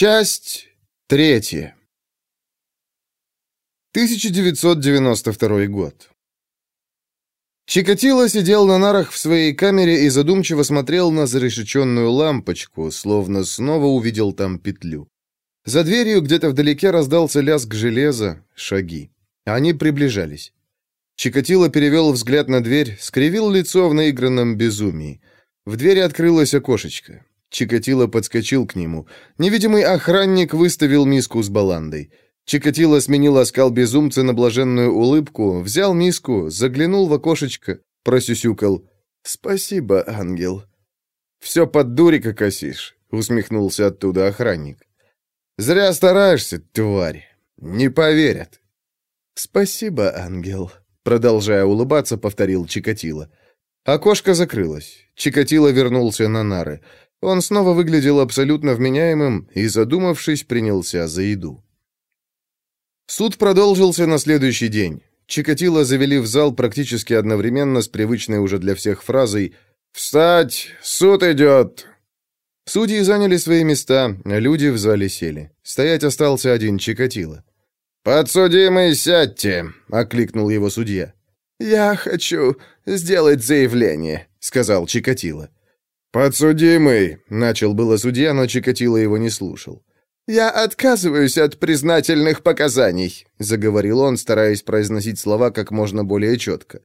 Часть третья. 1992 год. Чикатило сидел на нарах в своей камере и задумчиво смотрел на зарешеченную лампочку, словно снова увидел там петлю. За дверью где-то вдалеке раздался лязг железа, шаги. Они приближались. Чикатило перевел взгляд на дверь, скривил лицо в наигранном безумии. В двери открылось окошечко. Чикатило подскочил к нему. Невидимый охранник выставил миску с баландой. Чикатило сменил оскал безумца на блаженную улыбку, взял миску, заглянул в окошечко, просюсюкал. «Спасибо, ангел». «Все под дурика косишь», — усмехнулся оттуда охранник. «Зря стараешься, тварь. Не поверят». «Спасибо, ангел», — продолжая улыбаться, повторил Чикатило. Окошко закрылось. Чикатило вернулся на нары. Он снова выглядел абсолютно вменяемым и, задумавшись, принялся за еду. Суд продолжился на следующий день. Чикатило завели в зал практически одновременно с привычной уже для всех фразой «Встать! Суд идет!». Судьи заняли свои места, люди в зале сели. Стоять остался один Чикатило. «Подсудимый, сядьте!» — окликнул его судья. «Я хочу сделать заявление», — сказал Чикатило. «Подсудимый!» — начал было судья, но Чикатило его не слушал. «Я отказываюсь от признательных показаний», — заговорил он, стараясь произносить слова как можно более четко.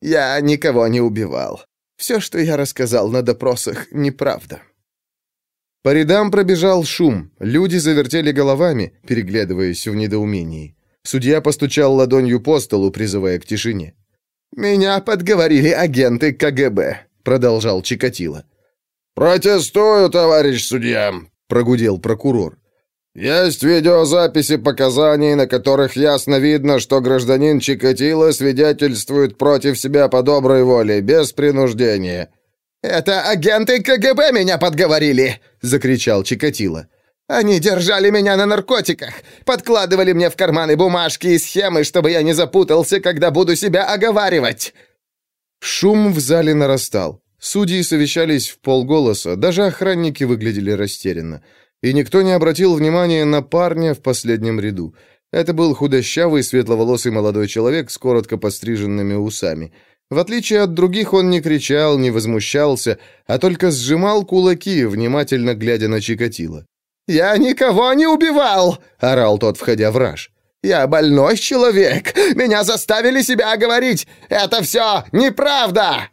«Я никого не убивал. Все, что я рассказал на допросах, неправда». По рядам пробежал шум, люди завертели головами, переглядываясь в недоумении. Судья постучал ладонью по столу, призывая к тишине. «Меня подговорили агенты КГБ», — продолжал Чикатило. «Протестую, товарищ судья», — прогудел прокурор. Есть видеозаписи показаний, на которых ясно видно, что гражданин Чикатило свидетельствует против себя по доброй воле, без принуждения. «Это агенты КГБ меня подговорили!» — закричал Чикатило. «Они держали меня на наркотиках, подкладывали мне в карманы бумажки и схемы, чтобы я не запутался, когда буду себя оговаривать!» Шум в зале нарастал. Судьи совещались в полголоса, даже охранники выглядели растерянно и никто не обратил внимания на парня в последнем ряду. Это был худощавый, светловолосый молодой человек с коротко постриженными усами. В отличие от других, он не кричал, не возмущался, а только сжимал кулаки, внимательно глядя на Чикатило. «Я никого не убивал!» — орал тот, входя в раж. «Я больной человек! Меня заставили себя говорить! Это все неправда!»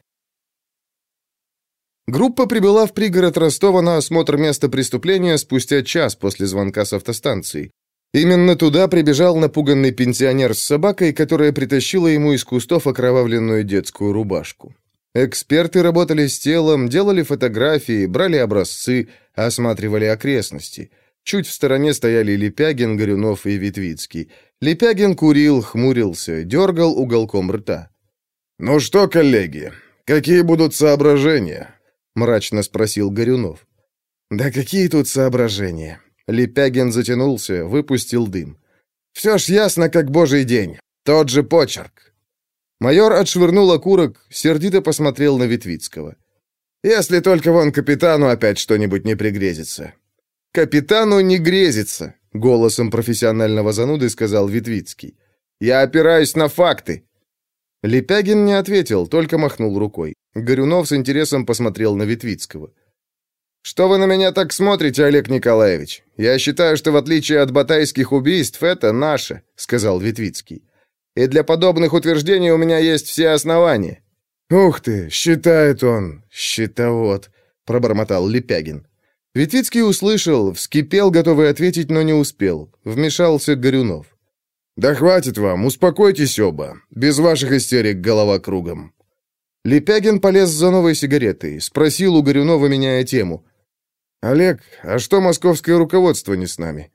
Группа прибыла в пригород Ростова на осмотр места преступления спустя час после звонка с автостанции. Именно туда прибежал напуганный пенсионер с собакой, которая притащила ему из кустов окровавленную детскую рубашку. Эксперты работали с телом, делали фотографии, брали образцы, осматривали окрестности. Чуть в стороне стояли Лепягин, Горюнов и Витвицкий. Лепягин курил, хмурился, дергал уголком рта. «Ну что, коллеги, какие будут соображения?» Мрачно спросил Горюнов. Да какие тут соображения? Лепягин затянулся, выпустил дым. Все ж ясно, как божий день. Тот же почерк. Майор отшвырнул окурок, сердито посмотрел на Витвицкого. Если только вон капитану опять что-нибудь не пригрезится. Капитану не грезится, голосом профессионального зануды сказал Витвицкий. Я опираюсь на факты. Лепягин не ответил, только махнул рукой. Горюнов с интересом посмотрел на Витвицкого. «Что вы на меня так смотрите, Олег Николаевич? Я считаю, что в отличие от батайских убийств, это наше», — сказал Витвицкий. «И для подобных утверждений у меня есть все основания». «Ух ты, считает он, счетовод», — пробормотал Лепягин. Витвицкий услышал, вскипел, готовый ответить, но не успел. Вмешался Горюнов. «Да хватит вам, успокойтесь оба. Без ваших истерик голова кругом». Лепягин полез за новой сигаретой, спросил у Горюнова, меняя тему. «Олег, а что московское руководство не с нами?»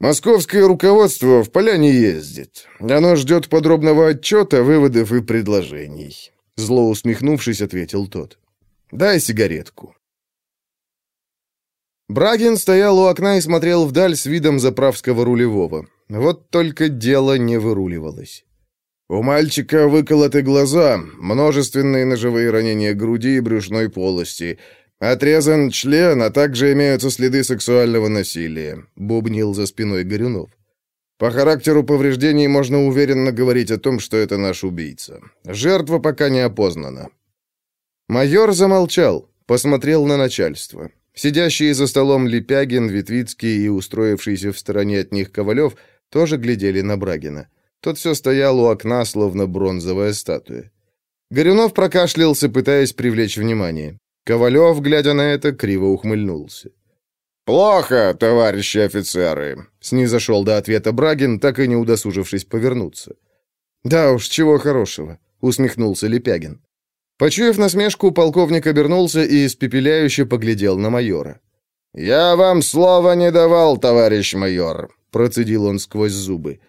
«Московское руководство в поля не ездит. Оно ждет подробного отчета, выводов и предложений», — зло усмехнувшись, ответил тот. «Дай сигаретку». Брагин стоял у окна и смотрел вдаль с видом заправского рулевого. Вот только дело не выруливалось. У мальчика выколоты глаза, множественные ножевые ранения груди и брюшной полости. Отрезан член, а также имеются следы сексуального насилия, бубнил за спиной Горюнов. По характеру повреждений можно уверенно говорить о том, что это наш убийца. Жертва пока не опознана. Майор замолчал, посмотрел на начальство. Сидящие за столом Лепягин, Витвицкий и устроившийся в стороне от них Ковалев тоже глядели на Брагина. Тот все стоял у окна, словно бронзовая статуя. Горюнов прокашлялся, пытаясь привлечь внимание. Ковалев, глядя на это, криво ухмыльнулся. «Плохо, товарищи офицеры», — снизошел до ответа Брагин, так и не удосужившись повернуться. «Да уж, чего хорошего», — усмехнулся Лепягин. Почуяв насмешку, полковник обернулся и испепеляюще поглядел на майора. «Я вам слова не давал, товарищ майор», — процедил он сквозь зубы.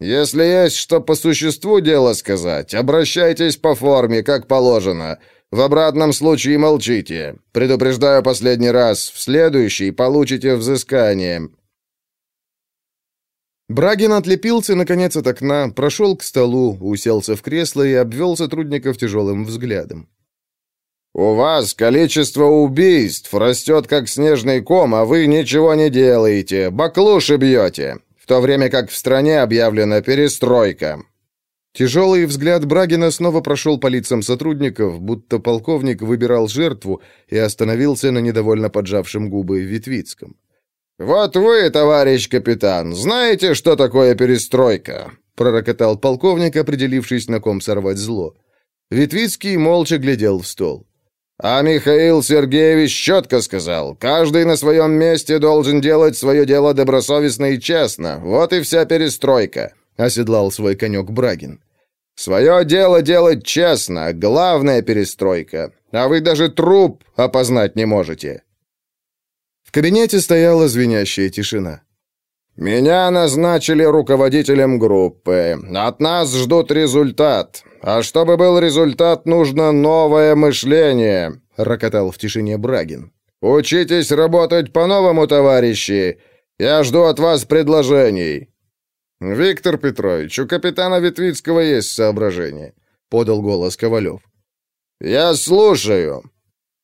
«Если есть что по существу дело сказать, обращайтесь по форме, как положено. В обратном случае молчите. Предупреждаю последний раз. В следующий получите взыскание». Брагин отлепился, наконец, от окна, прошел к столу, уселся в кресло и обвел сотрудников тяжелым взглядом. «У вас количество убийств растет, как снежный ком, а вы ничего не делаете, баклуши бьете, в то время как в стране объявлена перестройка. Тяжелый взгляд Брагина снова прошел по лицам сотрудников, будто полковник выбирал жертву и остановился на недовольно поджавшем губы Витвицком. «Вот вы, товарищ капитан, знаете, что такое перестройка?» пророкотал полковник, определившись, на ком сорвать зло. Витвицкий молча глядел в стол. «А Михаил Сергеевич четко сказал, каждый на своем месте должен делать свое дело добросовестно и честно. Вот и вся перестройка оседлал свой конек Брагин. «Свое дело делать честно, главная перестройка, а вы даже труп опознать не можете». В кабинете стояла звенящая тишина. «Меня назначили руководителем группы. От нас ждут результат. А чтобы был результат, нужно новое мышление», — рокотал в тишине Брагин. «Учитесь работать по-новому, товарищи. Я жду от вас предложений». «Виктор Петрович, у капитана Ветвицкого есть соображение», — подал голос Ковалев. «Я слушаю».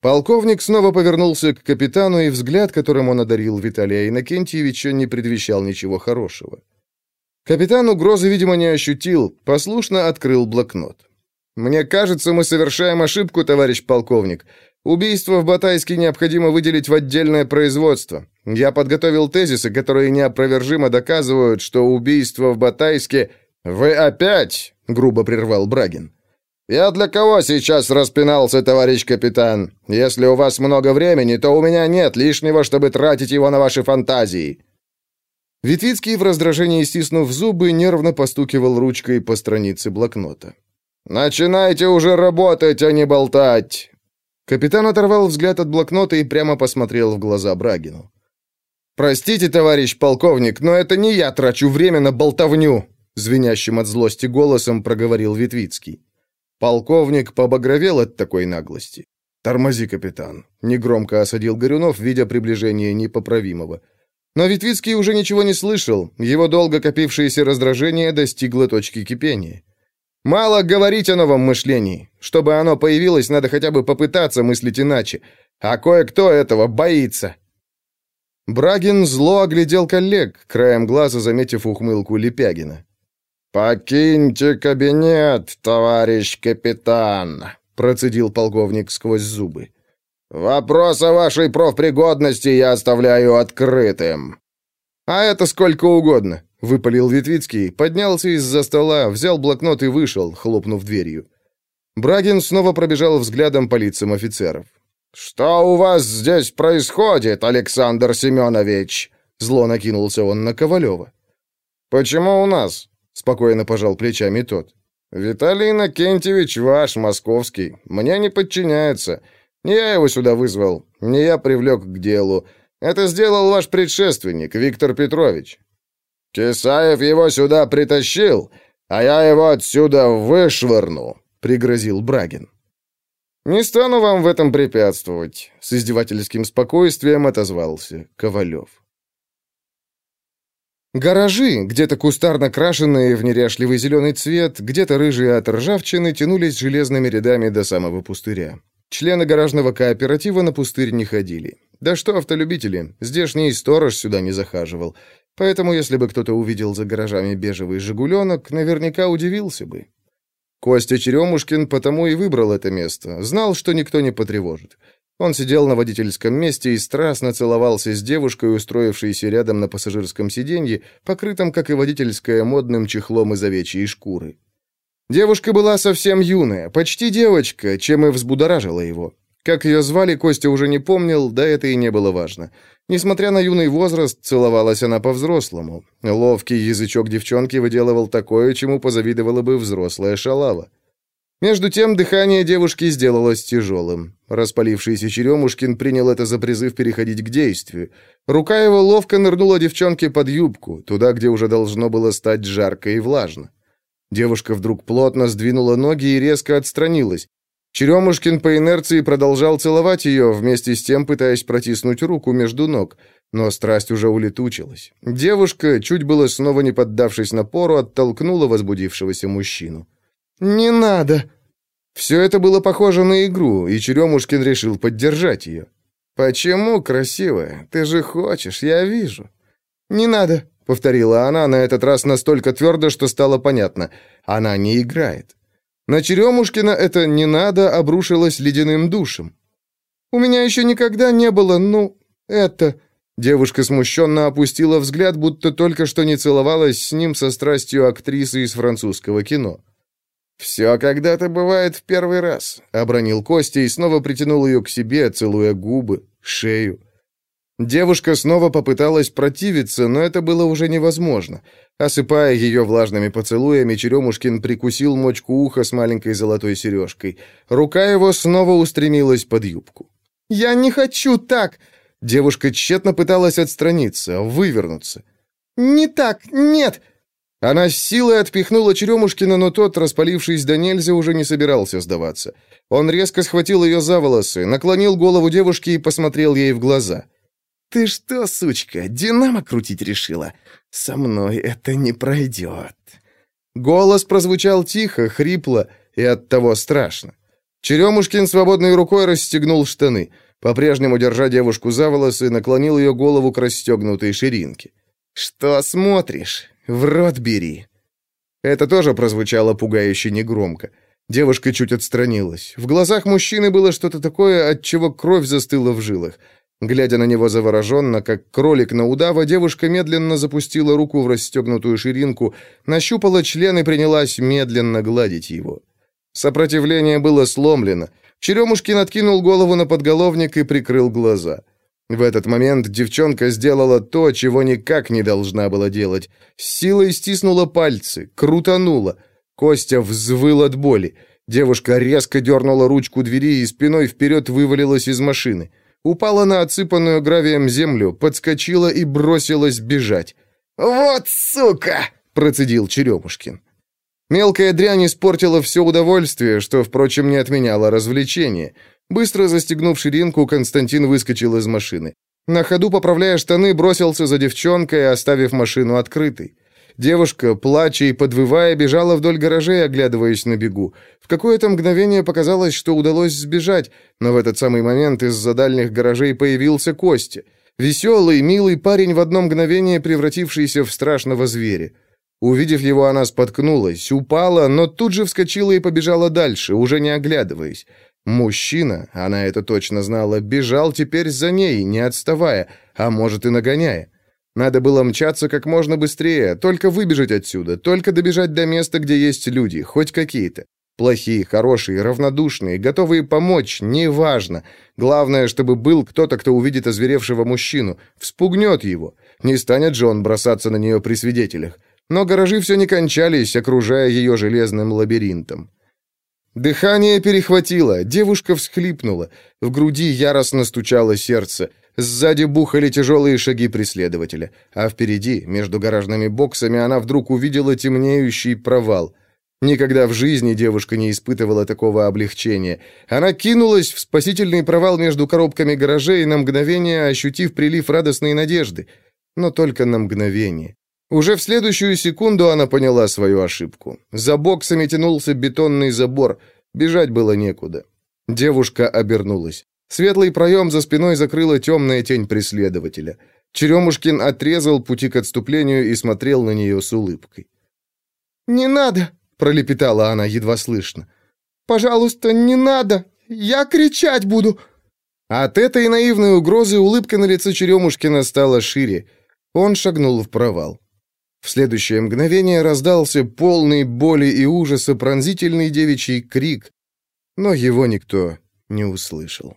Полковник снова повернулся к капитану, и взгляд, которым он одарил Виталия Иннокентьевича, не предвещал ничего хорошего. Капитан угрозы, видимо, не ощутил, послушно открыл блокнот. «Мне кажется, мы совершаем ошибку, товарищ полковник. Убийство в Батайске необходимо выделить в отдельное производство. Я подготовил тезисы, которые неопровержимо доказывают, что убийство в Батайске... Вы опять, грубо прервал Брагин. Я для кого сейчас распинался, товарищ капитан? Если у вас много времени, то у меня нет лишнего, чтобы тратить его на ваши фантазии. Витвицкий в раздражении стиснув зубы, нервно постукивал ручкой по странице блокнота. «Начинайте уже работать, а не болтать!» Капитан оторвал взгляд от блокнота и прямо посмотрел в глаза Брагину. «Простите, товарищ полковник, но это не я трачу время на болтовню!» Звенящим от злости голосом проговорил Витвицкий. Полковник побагровел от такой наглости. «Тормози, капитан!» Негромко осадил Горюнов, видя приближение непоправимого. Но Витвицкий уже ничего не слышал, его долго копившееся раздражение достигло точки кипения. Мало говорить о новом мышлении. Чтобы оно появилось, надо хотя бы попытаться мыслить иначе. А кое-кто этого боится. Брагин зло оглядел коллег, краем глаза заметив ухмылку Лепягина. «Покиньте кабинет, товарищ капитан», — процедил полковник сквозь зубы. «Вопрос о вашей профпригодности я оставляю открытым». «А это сколько угодно. Выпалил Витвицкий, поднялся из-за стола, взял блокнот и вышел, хлопнув дверью. Брагин снова пробежал взглядом по лицам офицеров. «Что у вас здесь происходит, Александр Семенович?» Зло накинулся он на Ковалева. «Почему у нас?» — спокойно пожал плечами тот. «Виталий Иннокентьевич ваш, московский. Мне не подчиняется. Не я его сюда вызвал, не я привлек к делу. Это сделал ваш предшественник, Виктор Петрович. «Кисаев его сюда притащил, а я его отсюда вышвырну», — пригрозил Брагин. «Не стану вам в этом препятствовать», — с издевательским спокойствием отозвался Ковалев. Гаражи, где-то кустарно крашенные в неряшливый зеленый цвет, где-то рыжие от ржавчины, тянулись железными рядами до самого пустыря. Члены гаражного кооператива на пустырь не ходили. Да что автолюбители, здешний сторож сюда не захаживал. Поэтому, если бы кто-то увидел за гаражами бежевый «Жигуленок», наверняка удивился бы. Костя Черемушкин потому и выбрал это место. Знал, что никто не потревожит. Он сидел на водительском месте и страстно целовался с девушкой, устроившейся рядом на пассажирском сиденье, покрытом, как и водительское, модным чехлом из овечьей шкуры. Девушка была совсем юная, почти девочка, чем и взбудоражила его. Как ее звали, Костя уже не помнил, да это и не было важно. Несмотря на юный возраст, целовалась она по-взрослому. Ловкий язычок девчонки выделывал такое, чему позавидовала бы взрослая шалава. Между тем дыхание девушки сделалось тяжелым. Распалившийся Черемушкин принял это за призыв переходить к действию. Рука его ловко нырнула девчонке под юбку, туда, где уже должно было стать жарко и влажно. Девушка вдруг плотно сдвинула ноги и резко отстранилась. Черемушкин по инерции продолжал целовать ее, вместе с тем пытаясь протиснуть руку между ног, но страсть уже улетучилась. Девушка, чуть было снова не поддавшись напору, оттолкнула возбудившегося мужчину. «Не надо!» Все это было похоже на игру, и Черемушкин решил поддержать ее. «Почему, красивая? Ты же хочешь, я вижу». «Не надо», — повторила она, на этот раз настолько твердо, что стало понятно. Она не играет. На Черемушкина это «не надо» обрушилось ледяным душем. «У меня еще никогда не было, ну, это...» Девушка смущенно опустила взгляд, будто только что не целовалась с ним со страстью актрисы из французского кино. «Все когда-то бывает в первый раз», — обронил Костя и снова притянул ее к себе, целуя губы, шею. Девушка снова попыталась противиться, но это было уже невозможно. Осыпая ее влажными поцелуями, Черемушкин прикусил мочку уха с маленькой золотой сережкой. Рука его снова устремилась под юбку. «Я не хочу так!» Девушка тщетно пыталась отстраниться, вывернуться. «Не так, нет!» Она с силой отпихнула Черемушкина, но тот, распалившись до нельзя, уже не собирался сдаваться. Он резко схватил ее за волосы, наклонил голову девушки и посмотрел ей в глаза. «Ты что, сучка, динамо крутить решила? Со мной это не пройдет». Голос прозвучал тихо, хрипло и оттого страшно. Черемушкин свободной рукой расстегнул штаны. По-прежнему, держа девушку за волосы, наклонил ее голову к расстегнутой ширинке. «Что смотришь? В рот бери!» Это тоже прозвучало пугающе негромко. Девушка чуть отстранилась. В глазах мужчины было что-то такое, от чего кровь застыла в жилах. Глядя на него завороженно, как кролик на удава, девушка медленно запустила руку в расстегнутую ширинку, нащупала член и принялась медленно гладить его. Сопротивление было сломлено. Черемушкин откинул голову на подголовник и прикрыл глаза. В этот момент девчонка сделала то, чего никак не должна была делать. С силой стиснула пальцы, крутанула. Костя взвыл от боли. Девушка резко дернула ручку двери и спиной вперед вывалилась из машины упала на отсыпанную гравием землю, подскочила и бросилась бежать. «Вот сука!» — процедил Черемушкин. Мелкая дрянь испортила все удовольствие, что, впрочем, не отменяло развлечение. Быстро застегнув ширинку, Константин выскочил из машины. На ходу, поправляя штаны, бросился за девчонкой, оставив машину открытой. Девушка, плача и подвывая, бежала вдоль гаражей, оглядываясь на бегу. В какое-то мгновение показалось, что удалось сбежать, но в этот самый момент из-за дальних гаражей появился Костя. Веселый, милый парень, в одно мгновение превратившийся в страшного зверя. Увидев его, она споткнулась, упала, но тут же вскочила и побежала дальше, уже не оглядываясь. Мужчина, она это точно знала, бежал теперь за ней, не отставая, а может и нагоняя. Надо было мчаться как можно быстрее, только выбежать отсюда, только добежать до места, где есть люди, хоть какие-то. Плохие, хорошие, равнодушные, готовые помочь, неважно. Главное, чтобы был кто-то, кто увидит озверевшего мужчину, вспугнет его. Не станет же он бросаться на нее при свидетелях. Но гаражи все не кончались, окружая ее железным лабиринтом. Дыхание перехватило, девушка всхлипнула. В груди яростно стучало сердце. Сзади бухали тяжелые шаги преследователя, а впереди, между гаражными боксами, она вдруг увидела темнеющий провал. Никогда в жизни девушка не испытывала такого облегчения. Она кинулась в спасительный провал между коробками гаражей, на мгновение ощутив прилив радостной надежды. Но только на мгновение. Уже в следующую секунду она поняла свою ошибку. За боксами тянулся бетонный забор. Бежать было некуда. Девушка обернулась. Светлый проем за спиной закрыла темная тень преследователя. Черемушкин отрезал пути к отступлению и смотрел на нее с улыбкой. «Не надо!» — пролепетала она едва слышно. «Пожалуйста, не надо! Я кричать буду!» От этой наивной угрозы улыбка на лице Черемушкина стала шире. Он шагнул в провал. В следующее мгновение раздался полный боли и ужаса пронзительный девичий крик, но его никто не услышал.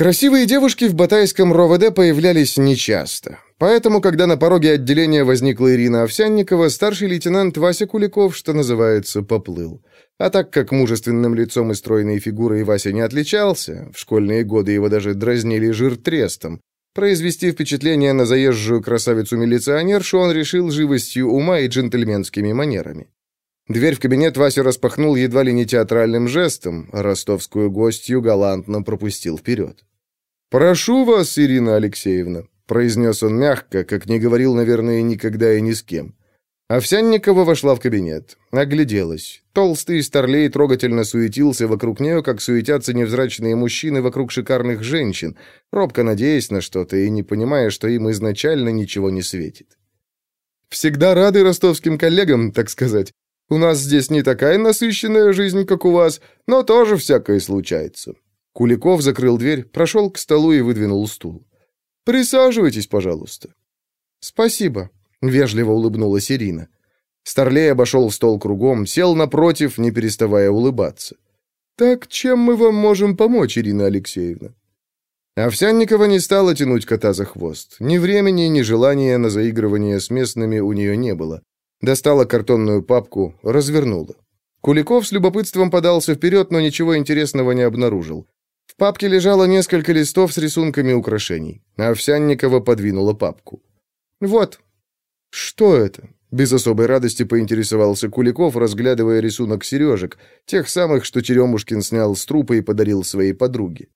Красивые девушки в батайском РОВД появлялись нечасто. Поэтому, когда на пороге отделения возникла Ирина Овсянникова, старший лейтенант Вася Куликов, что называется, поплыл. А так как мужественным лицом и стройной фигурой Вася не отличался, в школьные годы его даже дразнили жиртрестом, произвести впечатление на заезжую красавицу-милиционершу он решил живостью ума и джентльменскими манерами. Дверь в кабинет Вася распахнул едва ли не театральным жестом, а ростовскую гостью галантно пропустил вперед. «Прошу вас, Ирина Алексеевна», — произнес он мягко, как не говорил, наверное, никогда и ни с кем. Овсянникова вошла в кабинет, огляделась. Толстый старлей трогательно суетился вокруг нее, как суетятся невзрачные мужчины вокруг шикарных женщин, робко надеясь на что-то и не понимая, что им изначально ничего не светит. «Всегда рады ростовским коллегам, так сказать. У нас здесь не такая насыщенная жизнь, как у вас, но тоже всякое случается. Куликов закрыл дверь, прошел к столу и выдвинул стул. «Присаживайтесь, пожалуйста». «Спасибо», — вежливо улыбнулась Ирина. Старлей обошел стол кругом, сел напротив, не переставая улыбаться. «Так чем мы вам можем помочь, Ирина Алексеевна?» Овсянникова не стала тянуть кота за хвост. Ни времени, ни желания на заигрывание с местными у нее не было. Достала картонную папку, развернула. Куликов с любопытством подался вперед, но ничего интересного не обнаружил. В папке лежало несколько листов с рисунками украшений. Овсянникова подвинула папку. «Вот». «Что это?» Без особой радости поинтересовался Куликов, разглядывая рисунок сережек, тех самых, что Черемушкин снял с трупа и подарил своей подруге.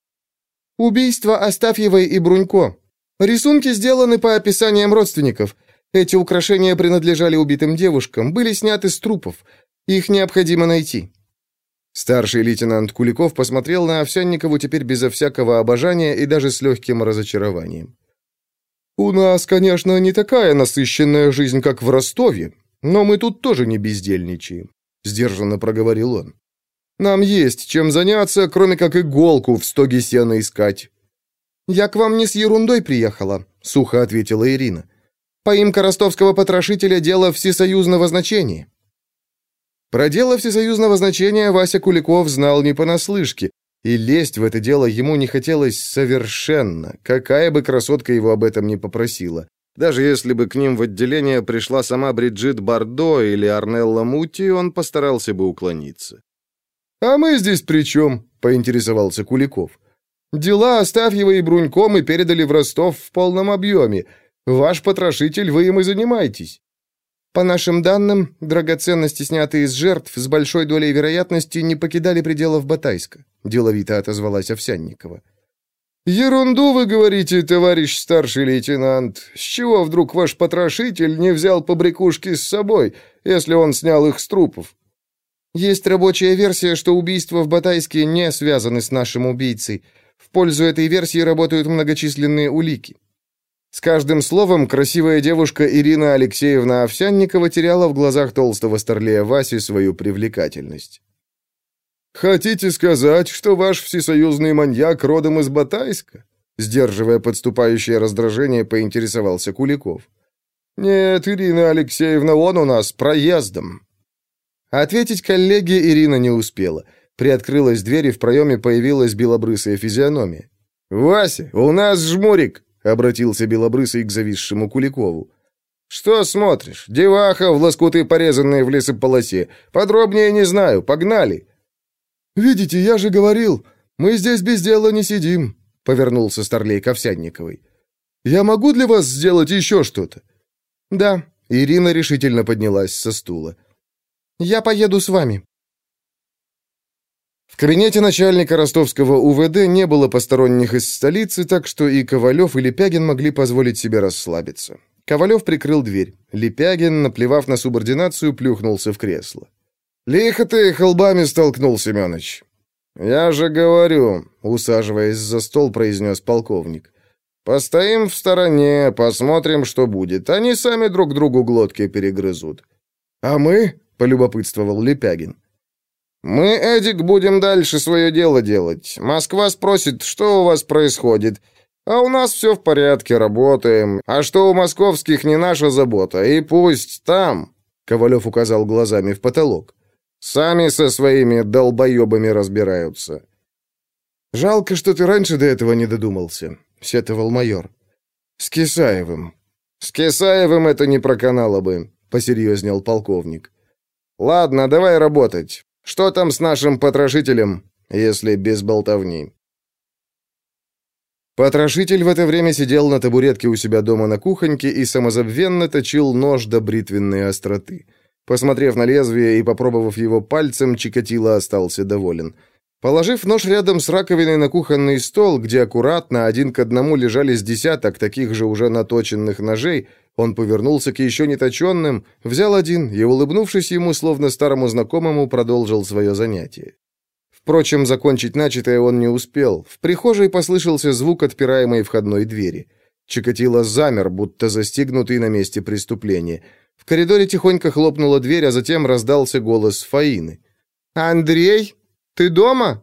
«Убийство Астафьевой и Брунько. Рисунки сделаны по описаниям родственников. Эти украшения принадлежали убитым девушкам, были сняты с трупов. Их необходимо найти. Старший лейтенант Куликов посмотрел на Овсянникову теперь безо всякого обожания и даже с легким разочарованием. «У нас, конечно, не такая насыщенная жизнь, как в Ростове, но мы тут тоже не бездельничаем», — сдержанно проговорил он. «Нам есть чем заняться, кроме как иголку в стоге сена искать». «Я к вам не с ерундой приехала», — сухо ответила Ирина. «Поимка ростовского потрошителя — дело всесоюзного значения. Про дело всесоюзного значения Вася Куликов знал не понаслышке, и лезть в это дело ему не хотелось совершенно, какая бы красотка его об этом не попросила. Даже если бы к ним в отделение пришла сама Бриджит Бардо или Арнелла Мути, он постарался бы уклониться. «А мы здесь при чем?» — поинтересовался Куликов. «Дела Астафьева и Брунько мы передали в Ростов в полном объеме. Ваш потрошитель, вы им и занимаетесь. По нашим данным, драгоценности, снятые из жертв, с большой долей вероятности не покидали пределов Батайска», — деловито отозвалась Овсянникова. «Ерунду вы говорите, товарищ старший лейтенант. С чего вдруг ваш потрошитель не взял побрякушки с собой, если он снял их с трупов?» «Есть рабочая версия, что убийства в Батайске не связаны с нашим убийцей. В пользу этой версии работают многочисленные улики. С каждым словом красивая девушка Ирина Алексеевна Овсянникова теряла в глазах толстого старлея Васи свою привлекательность. «Хотите сказать, что ваш всесоюзный маньяк родом из Батайска?» Сдерживая подступающее раздражение, поинтересовался Куликов. «Нет, Ирина Алексеевна, он у нас проездом». Ответить коллеге Ирина не успела. Приоткрылась дверь, и в проеме появилась белобрысая физиономия. «Вася, у нас жмурик!» Обратился Белобрысый к зависшему Куликову. «Что смотришь? Деваха в лоскуты, порезанные в лесополосе. Подробнее не знаю. Погнали!» «Видите, я же говорил, мы здесь без дела не сидим», — повернулся Старлей к Овсядниковой. «Я могу для вас сделать еще что-то?» «Да», — Ирина решительно поднялась со стула. «Я поеду с вами». В кабинете начальника ростовского УВД не было посторонних из столицы, так что и Ковалев, и Лепягин могли позволить себе расслабиться. Ковалев прикрыл дверь. Лепягин, наплевав на субординацию, плюхнулся в кресло. «Лихо ты холбами столкнул, Семёныч». «Я же говорю», — усаживаясь за стол, произнес полковник. «Постоим в стороне, посмотрим, что будет. Они сами друг другу глотки перегрызут». «А мы?» — полюбопытствовал Лепягин. «Мы, Эдик, будем дальше свое дело делать. Москва спросит, что у вас происходит. А у нас все в порядке, работаем. А что у московских не наша забота. И пусть там...» Ковалев указал глазами в потолок. «Сами со своими долбоебами разбираются». «Жалко, что ты раньше до этого не додумался», — сетовал майор. «С Кисаевым». «С Кисаевым это не проканало бы», — посерьезнел полковник. «Ладно, давай работать. Что там с нашим потрошителем, если без болтовни?» Потрошитель в это время сидел на табуретке у себя дома на кухоньке и самозабвенно точил нож до бритвенной остроты. Посмотрев на лезвие и попробовав его пальцем, Чикатило остался доволен. Положив нож рядом с раковиной на кухонный стол, где аккуратно один к одному лежали с десяток таких же уже наточенных ножей, он повернулся к еще не точенным, взял один и, улыбнувшись ему, словно старому знакомому, продолжил свое занятие. Впрочем, закончить начатое он не успел. В прихожей послышался звук отпираемой входной двери. Чикатило замер, будто застигнутый на месте преступления. В коридоре тихонько хлопнула дверь, а затем раздался голос Фаины. «Андрей, ты дома?»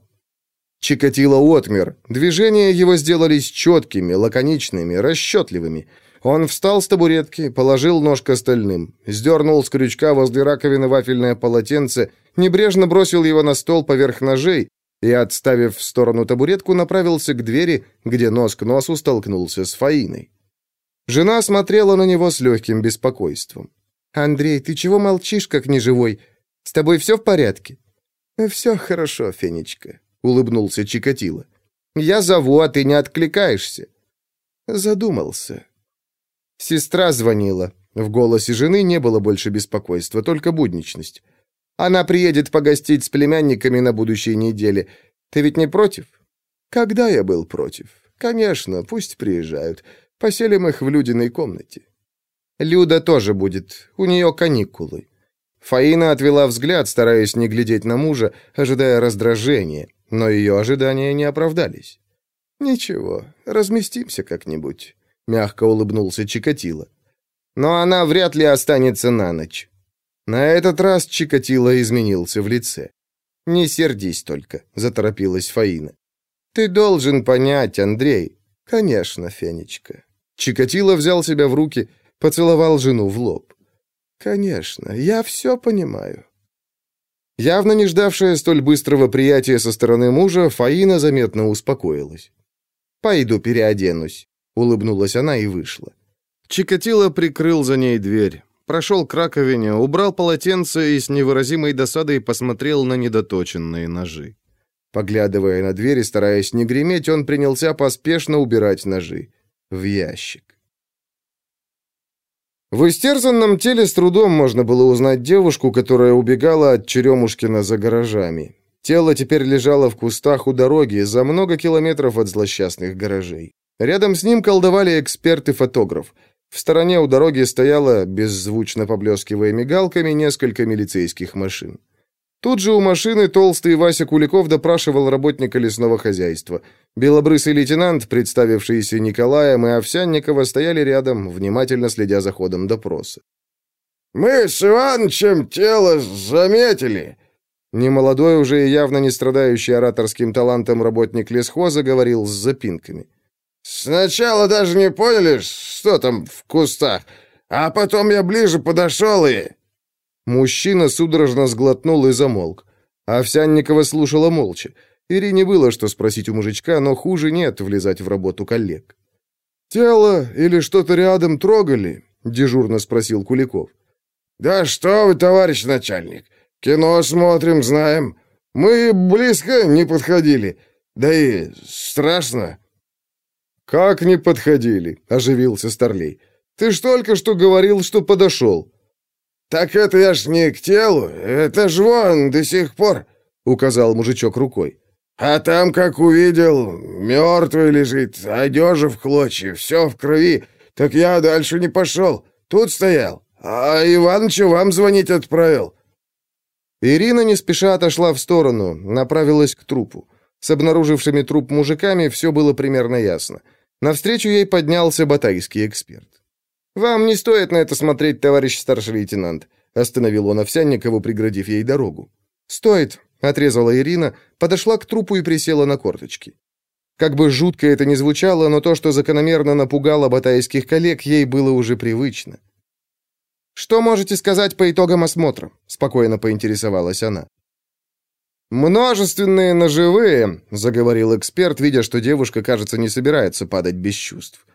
Чикатило отмер. Движения его сделались четкими, лаконичными, расчетливыми. Он встал с табуретки, положил нож к остальным, сдернул с крючка возле раковины вафельное полотенце, небрежно бросил его на стол поверх ножей и, отставив в сторону табуретку, направился к двери, где нос к носу столкнулся с Фаиной. Жена смотрела на него с легким беспокойством. «Андрей, ты чего молчишь, как неживой? С тобой все в порядке?» «Все хорошо, Фенечка», — улыбнулся Чикатило. «Я зову, а ты не откликаешься». Задумался. Сестра звонила. В голосе жены не было больше беспокойства, только будничность. Она приедет погостить с племянниками на будущей неделе. Ты ведь не против? Когда я был против? Конечно, пусть приезжают. Поселим их в Людиной комнате. Люда тоже будет. У нее каникулы. Фаина отвела взгляд, стараясь не глядеть на мужа, ожидая раздражения, но ее ожидания не оправдались. «Ничего, разместимся как-нибудь», — мягко улыбнулся Чикатило. «Но она вряд ли останется на ночь». На этот раз Чикатило изменился в лице. «Не сердись только», — заторопилась Фаина. «Ты должен понять, Андрей». «Конечно, Фенечка». Чикатило взял себя в руки, поцеловал жену в лоб. «Конечно, я все понимаю». Явно не ждавшая столь быстрого приятия со стороны мужа, Фаина заметно успокоилась. «Пойду переоденусь», — улыбнулась она и вышла. Чикатило прикрыл за ней дверь прошел к раковине, убрал полотенце и с невыразимой досадой посмотрел на недоточенные ножи. Поглядывая на дверь и стараясь не греметь, он принялся поспешно убирать ножи в ящик. В истерзанном теле с трудом можно было узнать девушку, которая убегала от Черемушкина за гаражами. Тело теперь лежало в кустах у дороги, за много километров от злосчастных гаражей. Рядом с ним колдовали эксперт и фотограф – в стороне у дороги стояло, беззвучно поблескивая мигалками, несколько милицейских машин. Тут же у машины толстый Вася Куликов допрашивал работника лесного хозяйства. Белобрысый лейтенант, представившийся Николаем, и Овсянникова стояли рядом, внимательно следя за ходом допроса. «Мы с Иванычем тело заметили», Немолодой, уже и явно не страдающий ораторским талантом работник лесхоза говорил с запинками. Сначала даже не поняли, что там в кустах, а потом я ближе подошел и...» Мужчина судорожно сглотнул и замолк. Овсянникова слушала молча. Ирине было что спросить у мужичка, но хуже нет влезать в работу коллег. «Тело или что-то рядом трогали?» — дежурно спросил Куликов. «Да что вы, товарищ начальник, кино смотрим, знаем. Мы близко не подходили, да и страшно». «Как не подходили?» — оживился Старлей. «Ты ж только что говорил, что подошел». «Так это я ж не к телу, это ж вон до сих пор», — указал мужичок рукой. «А там, как увидел, мертвый лежит, одежа в клочья, все в крови, так я дальше не пошел, тут стоял, а Иваныч вам звонить отправил». Ирина не спеша отошла в сторону, направилась к трупу. С обнаружившими труп мужиками все было примерно ясно. Навстречу ей поднялся батайский эксперт. «Вам не стоит на это смотреть, товарищ старший лейтенант», остановил он Овсянникову, преградив ей дорогу. «Стоит», — отрезала Ирина, подошла к трупу и присела на корточки. Как бы жутко это ни звучало, но то, что закономерно напугало батайских коллег, ей было уже привычно. «Что можете сказать по итогам осмотра?» — спокойно поинтересовалась она. «Множественные ножевые», — заговорил эксперт, видя, что девушка, кажется, не собирается падать без чувств.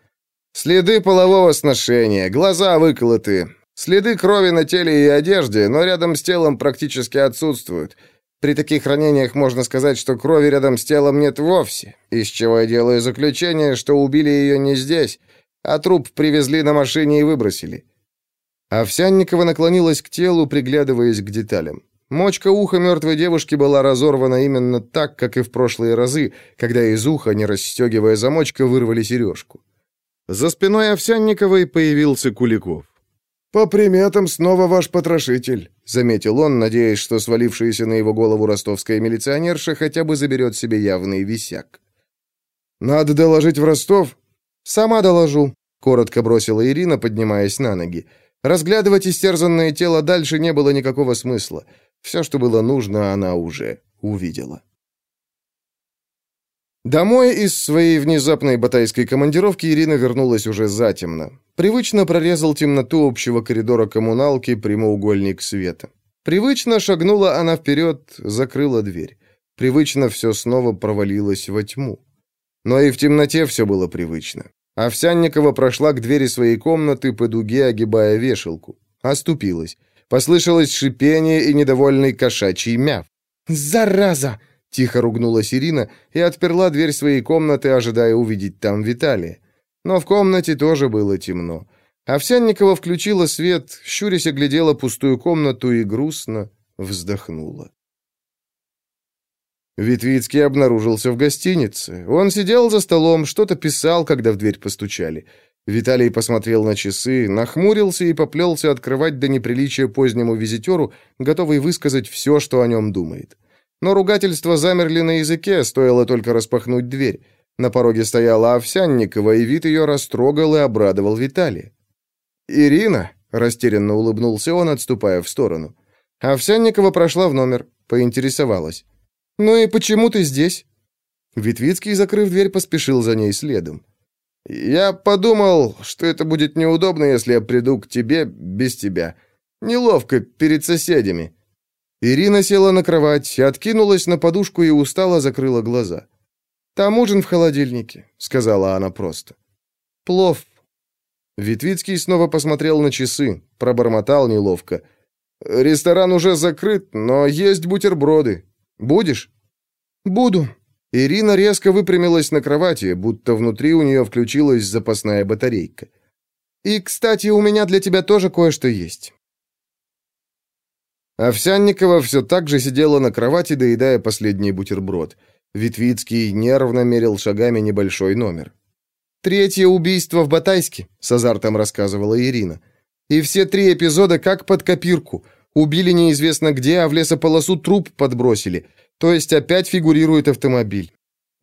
«Следы полового сношения, глаза выколоты, следы крови на теле и одежде, но рядом с телом практически отсутствуют. При таких ранениях можно сказать, что крови рядом с телом нет вовсе, из чего я делаю заключение, что убили ее не здесь, а труп привезли на машине и выбросили. Овсянникова наклонилась к телу, приглядываясь к деталям. Мочка уха мертвой девушки была разорвана именно так, как и в прошлые разы, когда из уха, не расстегивая замочка, вырвали сережку. За спиной Овсянниковой появился Куликов. «По приметам снова ваш потрошитель», — заметил он, надеясь, что свалившаяся на его голову ростовская милиционерша хотя бы заберет себе явный висяк. «Надо доложить в Ростов?» «Сама доложу», — коротко бросила Ирина, поднимаясь на ноги. Разглядывать истерзанное тело дальше не было никакого смысла. Все, что было нужно, она уже увидела. Домой из своей внезапной батайской командировки Ирина вернулась уже затемно. Привычно прорезал темноту общего коридора коммуналки прямоугольник света. Привычно шагнула она вперед, закрыла дверь. Привычно все снова провалилось во тьму. Но и в темноте все было привычно. Овсянникова прошла к двери своей комнаты по дуге, огибая вешалку. Оступилась. Послышалось шипение и недовольный кошачий мяв. «Зараза!» — тихо ругнулась Ирина и отперла дверь своей комнаты, ожидая увидеть там Виталия. Но в комнате тоже было темно. Овсянникова включила свет, щурясь оглядела пустую комнату и грустно вздохнула. Витвицкий обнаружился в гостинице. Он сидел за столом, что-то писал, когда в дверь постучали. Виталий посмотрел на часы, нахмурился и поплелся открывать до неприличия позднему визитеру, готовый высказать все, что о нем думает. Но ругательства замерли на языке, стоило только распахнуть дверь. На пороге стояла Овсянникова, и вид ее растрогал и обрадовал Виталия. «Ирина?» — растерянно улыбнулся он, отступая в сторону. Овсянникова прошла в номер, поинтересовалась. «Ну и почему ты здесь?» Витвицкий, закрыв дверь, поспешил за ней следом. «Я подумал, что это будет неудобно, если я приду к тебе без тебя. Неловко перед соседями». Ирина села на кровать, откинулась на подушку и устало закрыла глаза. «Там ужин в холодильнике», — сказала она просто. «Плов». Витвицкий снова посмотрел на часы, пробормотал неловко. «Ресторан уже закрыт, но есть бутерброды. Будешь?» «Буду», Ирина резко выпрямилась на кровати, будто внутри у нее включилась запасная батарейка. «И, кстати, у меня для тебя тоже кое-что есть». Овсянникова все так же сидела на кровати, доедая последний бутерброд. Витвицкий нервно мерил шагами небольшой номер. «Третье убийство в Батайске», — с азартом рассказывала Ирина. «И все три эпизода как под копирку. Убили неизвестно где, а в лесополосу труп подбросили. То есть опять фигурирует автомобиль.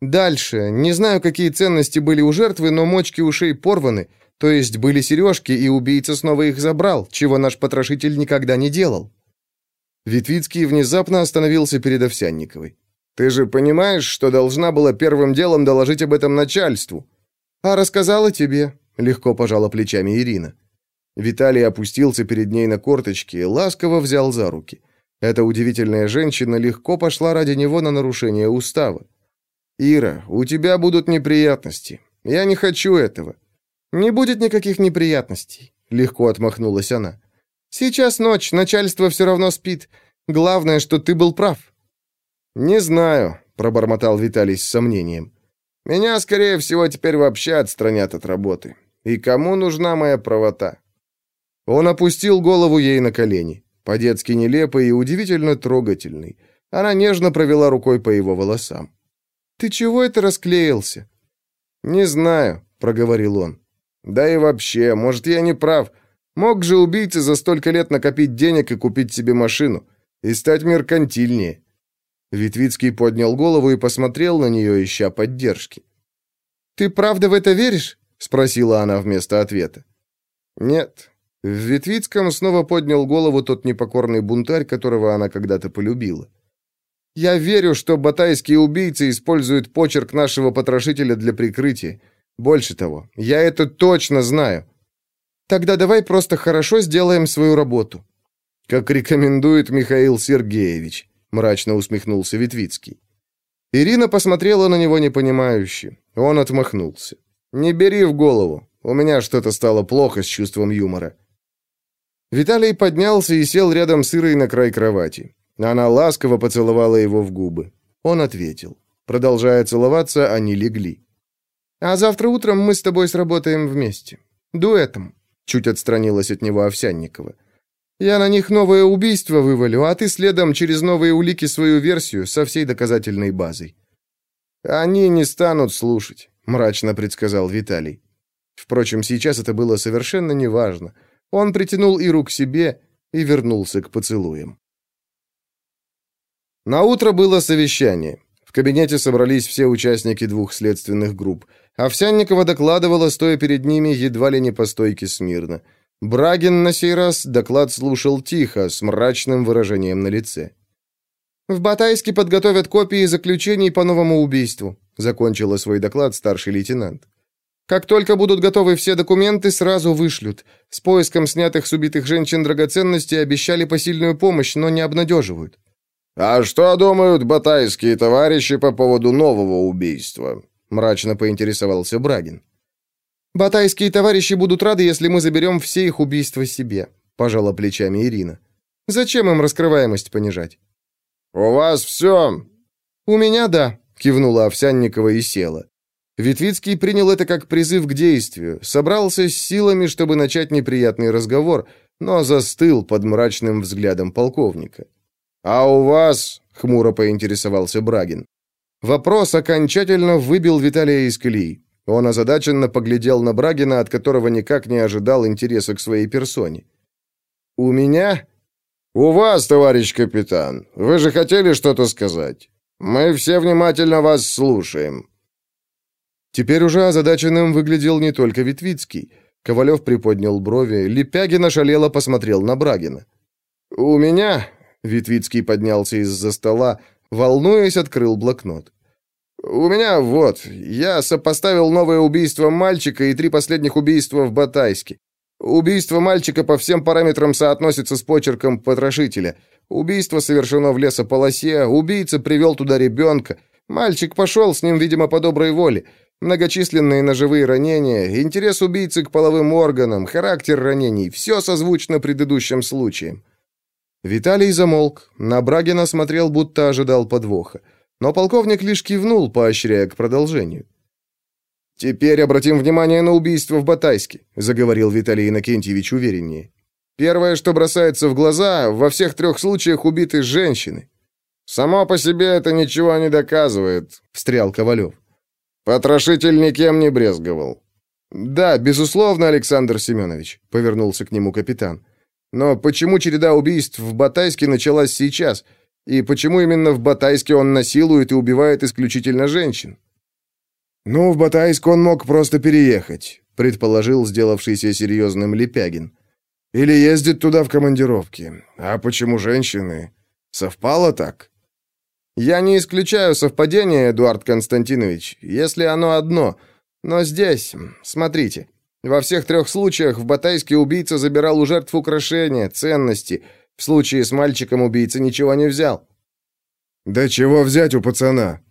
Дальше. Не знаю, какие ценности были у жертвы, но мочки ушей порваны. То есть были сережки, и убийца снова их забрал, чего наш потрошитель никогда не делал. Витвицкий внезапно остановился перед Овсянниковой. «Ты же понимаешь, что должна была первым делом доложить об этом начальству?» «А рассказала тебе», — легко пожала плечами Ирина. Виталий опустился перед ней на корточки, ласково взял за руки. Эта удивительная женщина легко пошла ради него на нарушение устава. «Ира, у тебя будут неприятности. Я не хочу этого». «Не будет никаких неприятностей», — легко отмахнулась она. «Сейчас ночь, начальство все равно спит. Главное, что ты был прав». «Не знаю», — пробормотал Виталий с сомнением. «Меня, скорее всего, теперь вообще отстранят от работы. И кому нужна моя правота?» Он опустил голову ей на колени. По-детски нелепый и удивительно трогательный. Она нежно провела рукой по его волосам. «Ты чего это расклеился?» «Не знаю», — проговорил он. «Да и вообще, может, я не прав. Мог же убийца за столько лет накопить денег и купить себе машину. и стать меркантильнее. Витвицкий поднял голову и посмотрел на нее, ища поддержки. «Ты правда в это веришь?» — спросила она вместо ответа. «Нет». В Витвицком снова поднял голову тот непокорный бунтарь, которого она когда-то полюбила. «Я верю, что батайские убийцы используют почерк нашего потрошителя для прикрытия. Больше того, я это точно знаю. Тогда давай просто хорошо сделаем свою работу. Как рекомендует Михаил Сергеевич, мрачно усмехнулся Витвицкий. Ирина посмотрела на него непонимающе. Он отмахнулся. Не бери в голову. У меня что-то стало плохо с чувством юмора. Виталий поднялся и сел рядом с Ирой на край кровати. Она ласково поцеловала его в губы. Он ответил. Продолжая целоваться, они легли. А завтра утром мы с тобой сработаем вместе. Дуэтом. Чуть отстранилась от него Овсянникова. Я на них новое убийство вывалю, а ты следом через новые улики свою версию со всей доказательной базой. Они не станут слушать, мрачно предсказал Виталий. Впрочем, сейчас это было совершенно неважно. Он притянул Иру к себе и вернулся к поцелуям. На утро было совещание. В кабинете собрались все участники двух следственных групп. Овсянникова докладывала, стоя перед ними, едва ли не по стойке смирно. Брагин на сей раз доклад слушал тихо, с мрачным выражением на лице. «В Батайске подготовят копии заключений по новому убийству», закончила свой доклад старший лейтенант. «Как только будут готовы все документы, сразу вышлют. С поиском снятых с убитых женщин драгоценностей обещали посильную помощь, но не обнадеживают». «А что думают батайские товарищи по поводу нового убийства?» Мрачно поинтересовался Брагин. Батайские товарищи будут рады, если мы заберем все их убийства себе, пожала плечами Ирина. Зачем им раскрываемость понижать? У вас все?» У меня да, кивнула Овсянникова и села. Витвицкий принял это как призыв к действию, собрался с силами, чтобы начать неприятный разговор, но застыл под мрачным взглядом полковника. «А у вас?» — хмуро поинтересовался Брагин. Вопрос окончательно выбил Виталия из колеи. Он озадаченно поглядел на Брагина, от которого никак не ожидал интереса к своей персоне. «У меня?» «У вас, товарищ капитан. Вы же хотели что-то сказать. Мы все внимательно вас слушаем». Теперь уже озадаченным выглядел не только Витвицкий. Ковалев приподнял брови, Лепягин ошалело посмотрел на Брагина. «У меня...» — Витвицкий поднялся из-за стола, волнуясь, открыл блокнот. «У меня вот, я сопоставил новое убийство мальчика и три последних убийства в Батайске. Убийство мальчика по всем параметрам соотносится с почерком потрошителя. Убийство совершено в лесополосе, убийца привел туда ребенка. Мальчик пошел с ним, видимо, по доброй воле. Многочисленные ножевые ранения, интерес убийцы к половым органам, характер ранений – все созвучно предыдущим случаям». Виталий замолк, на Брагина смотрел, будто ожидал подвоха. Но полковник лишь кивнул, поощряя к продолжению. «Теперь обратим внимание на убийство в Батайске», — заговорил Виталий Иннокентьевич увереннее. «Первое, что бросается в глаза, во всех трех случаях убиты женщины». «Само по себе это ничего не доказывает», — встрял Ковалев. «Потрошитель никем не брезговал». «Да, безусловно, Александр Семенович», — повернулся к нему капитан. «Но почему череда убийств в Батайске началась сейчас? И почему именно в Батайске он насилует и убивает исключительно женщин? Ну, в Батайск он мог просто переехать, предположил сделавшийся серьезным Лепягин. Или ездит туда в командировки. А почему женщины? Совпало так? Я не исключаю совпадение, Эдуард Константинович, если оно одно. Но здесь, смотрите, во всех трех случаях в Батайске убийца забирал у жертв украшения, ценности – в случае с мальчиком убийца ничего не взял. Да чего взять у пацана?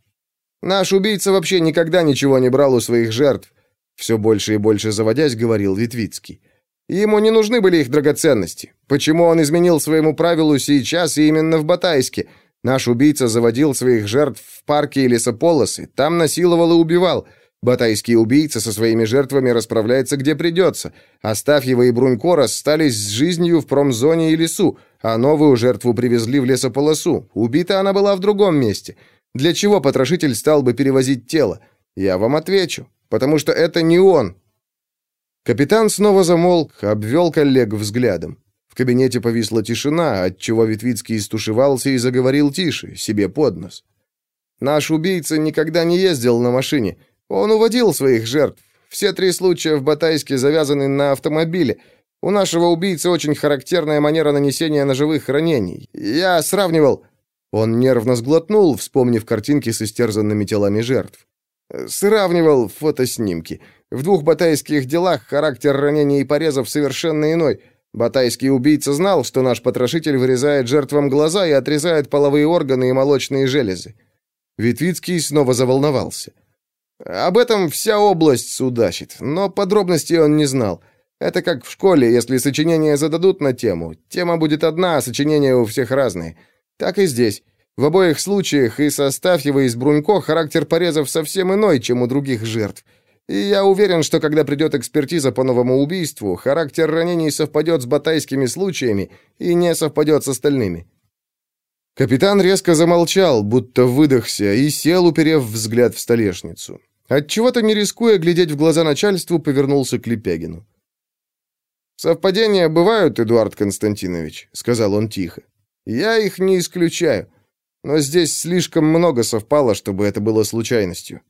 Наш убийца вообще никогда ничего не брал у своих жертв. Все больше и больше заводясь, говорил Витвицкий. Ему не нужны были их драгоценности. Почему он изменил своему правилу сейчас и именно в Батайске? Наш убийца заводил своих жертв в парке и лесополосы, там насиловал и убивал. Батайский убийца со своими жертвами расправляется где придется. Оставьева и Брунько расстались с жизнью в промзоне и лесу, а новую жертву привезли в лесополосу. Убита она была в другом месте. Для чего потрошитель стал бы перевозить тело? Я вам отвечу. Потому что это не он. Капитан снова замолк, обвел коллег взглядом. В кабинете повисла тишина, отчего Витвицкий стушевался и заговорил тише, себе под нос. «Наш убийца никогда не ездил на машине. Он уводил своих жертв. Все три случая в Батайске завязаны на автомобиле. У нашего убийцы очень характерная манера нанесения ножевых ранений. Я сравнивал...» Он нервно сглотнул, вспомнив картинки с истерзанными телами жертв. Сравнивал фотоснимки. В двух батайских делах характер ранений и порезов совершенно иной — Батайский убийца знал, что наш потрошитель вырезает жертвам глаза и отрезает половые органы и молочные железы. Витвицкий снова заволновался. Об этом вся область судачит, но подробностей он не знал. Это как в школе, если сочинение зададут на тему. Тема будет одна, а сочинения у всех разные. Так и здесь. В обоих случаях и состав его из Брунько характер порезов совсем иной, чем у других жертв. И я уверен, что когда придет экспертиза по новому убийству, характер ранений совпадет с батайскими случаями и не совпадет с остальными». Капитан резко замолчал, будто выдохся, и сел, уперев взгляд в столешницу. Отчего-то, не рискуя глядеть в глаза начальству, повернулся к Лепягину. «Совпадения бывают, Эдуард Константинович», — сказал он тихо. «Я их не исключаю, но здесь слишком много совпало, чтобы это было случайностью».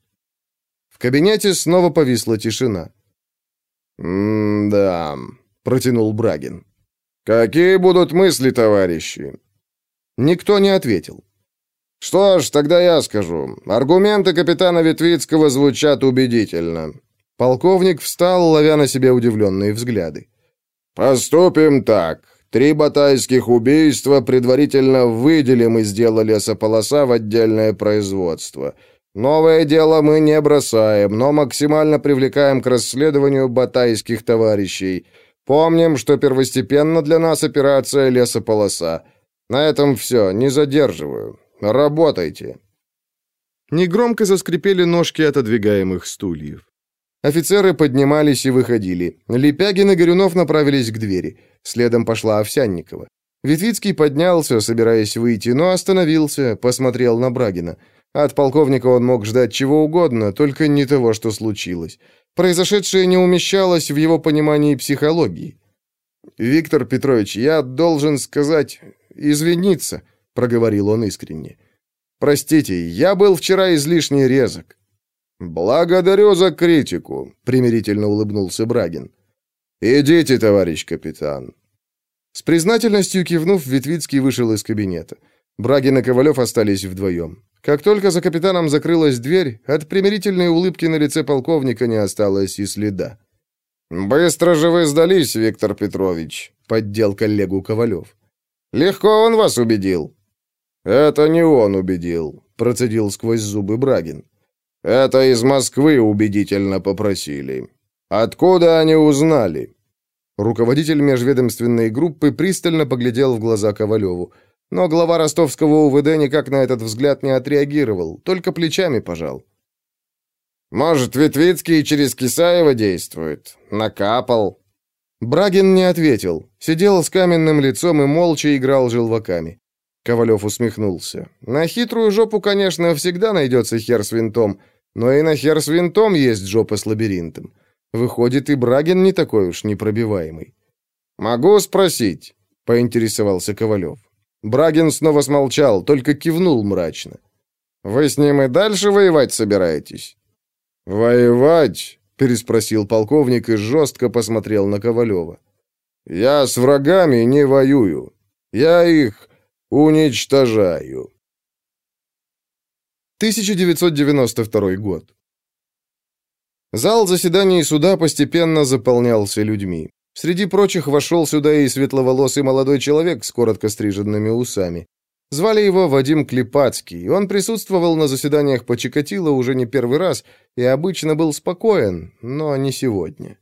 В кабинете снова повисла тишина. «М-да», — протянул Брагин. «Какие будут мысли, товарищи?» Никто не ответил. «Что ж, тогда я скажу. Аргументы капитана Ветвицкого звучат убедительно». Полковник встал, ловя на себе удивленные взгляды. «Поступим так. Три батайских убийства предварительно выделим из дела лесополоса в отдельное производство». Новое дело мы не бросаем, но максимально привлекаем к расследованию батайских товарищей. Помним, что первостепенно для нас операция лесополоса. На этом все, не задерживаю. Работайте. Негромко заскрипели ножки отодвигаемых стульев. Офицеры поднимались и выходили. Лепягин и Горюнов направились к двери. Следом пошла Овсянникова. Витвицкий поднялся, собираясь выйти, но остановился, посмотрел на Брагина. От полковника он мог ждать чего угодно, только не того, что случилось. Произошедшее не умещалось в его понимании психологии. «Виктор Петрович, я должен сказать... извиниться», — проговорил он искренне. «Простите, я был вчера излишне резок». «Благодарю за критику», — примирительно улыбнулся Брагин. «Идите, товарищ капитан». С признательностью кивнув, Витвицкий вышел из кабинета. Брагин и Ковалев остались вдвоем. Как только за капитаном закрылась дверь, от примирительной улыбки на лице полковника не осталось и следа. «Быстро же вы сдались, Виктор Петрович», — поддел коллегу Ковалев. «Легко он вас убедил». «Это не он убедил», — процедил сквозь зубы Брагин. «Это из Москвы убедительно попросили. Откуда они узнали?» Руководитель межведомственной группы пристально поглядел в глаза Ковалеву. Но глава ростовского УВД никак на этот взгляд не отреагировал, только плечами пожал. «Может, Ветвицкий через Кисаева действует? Накапал?» Брагин не ответил. Сидел с каменным лицом и молча играл желваками. Ковалев усмехнулся. На хитрую жопу, конечно, всегда найдется хер с винтом, но и на хер с винтом есть жопа с лабиринтом. Выходит, и Брагин не такой уж непробиваемый. «Могу спросить?» — поинтересовался Ковалев. Брагин снова смолчал, только кивнул мрачно. «Вы с ним и дальше воевать собираетесь?» «Воевать?» — переспросил полковник и жестко посмотрел на Ковалева. «Я с врагами не воюю. Я их уничтожаю». 1992 год. Зал заседаний суда постепенно заполнялся людьми. Среди прочих вошел сюда и светловолосый молодой человек с коротко стриженными усами. Звали его Вадим Клепацкий. Он присутствовал на заседаниях по Чикатило уже не первый раз и обычно был спокоен, но не сегодня.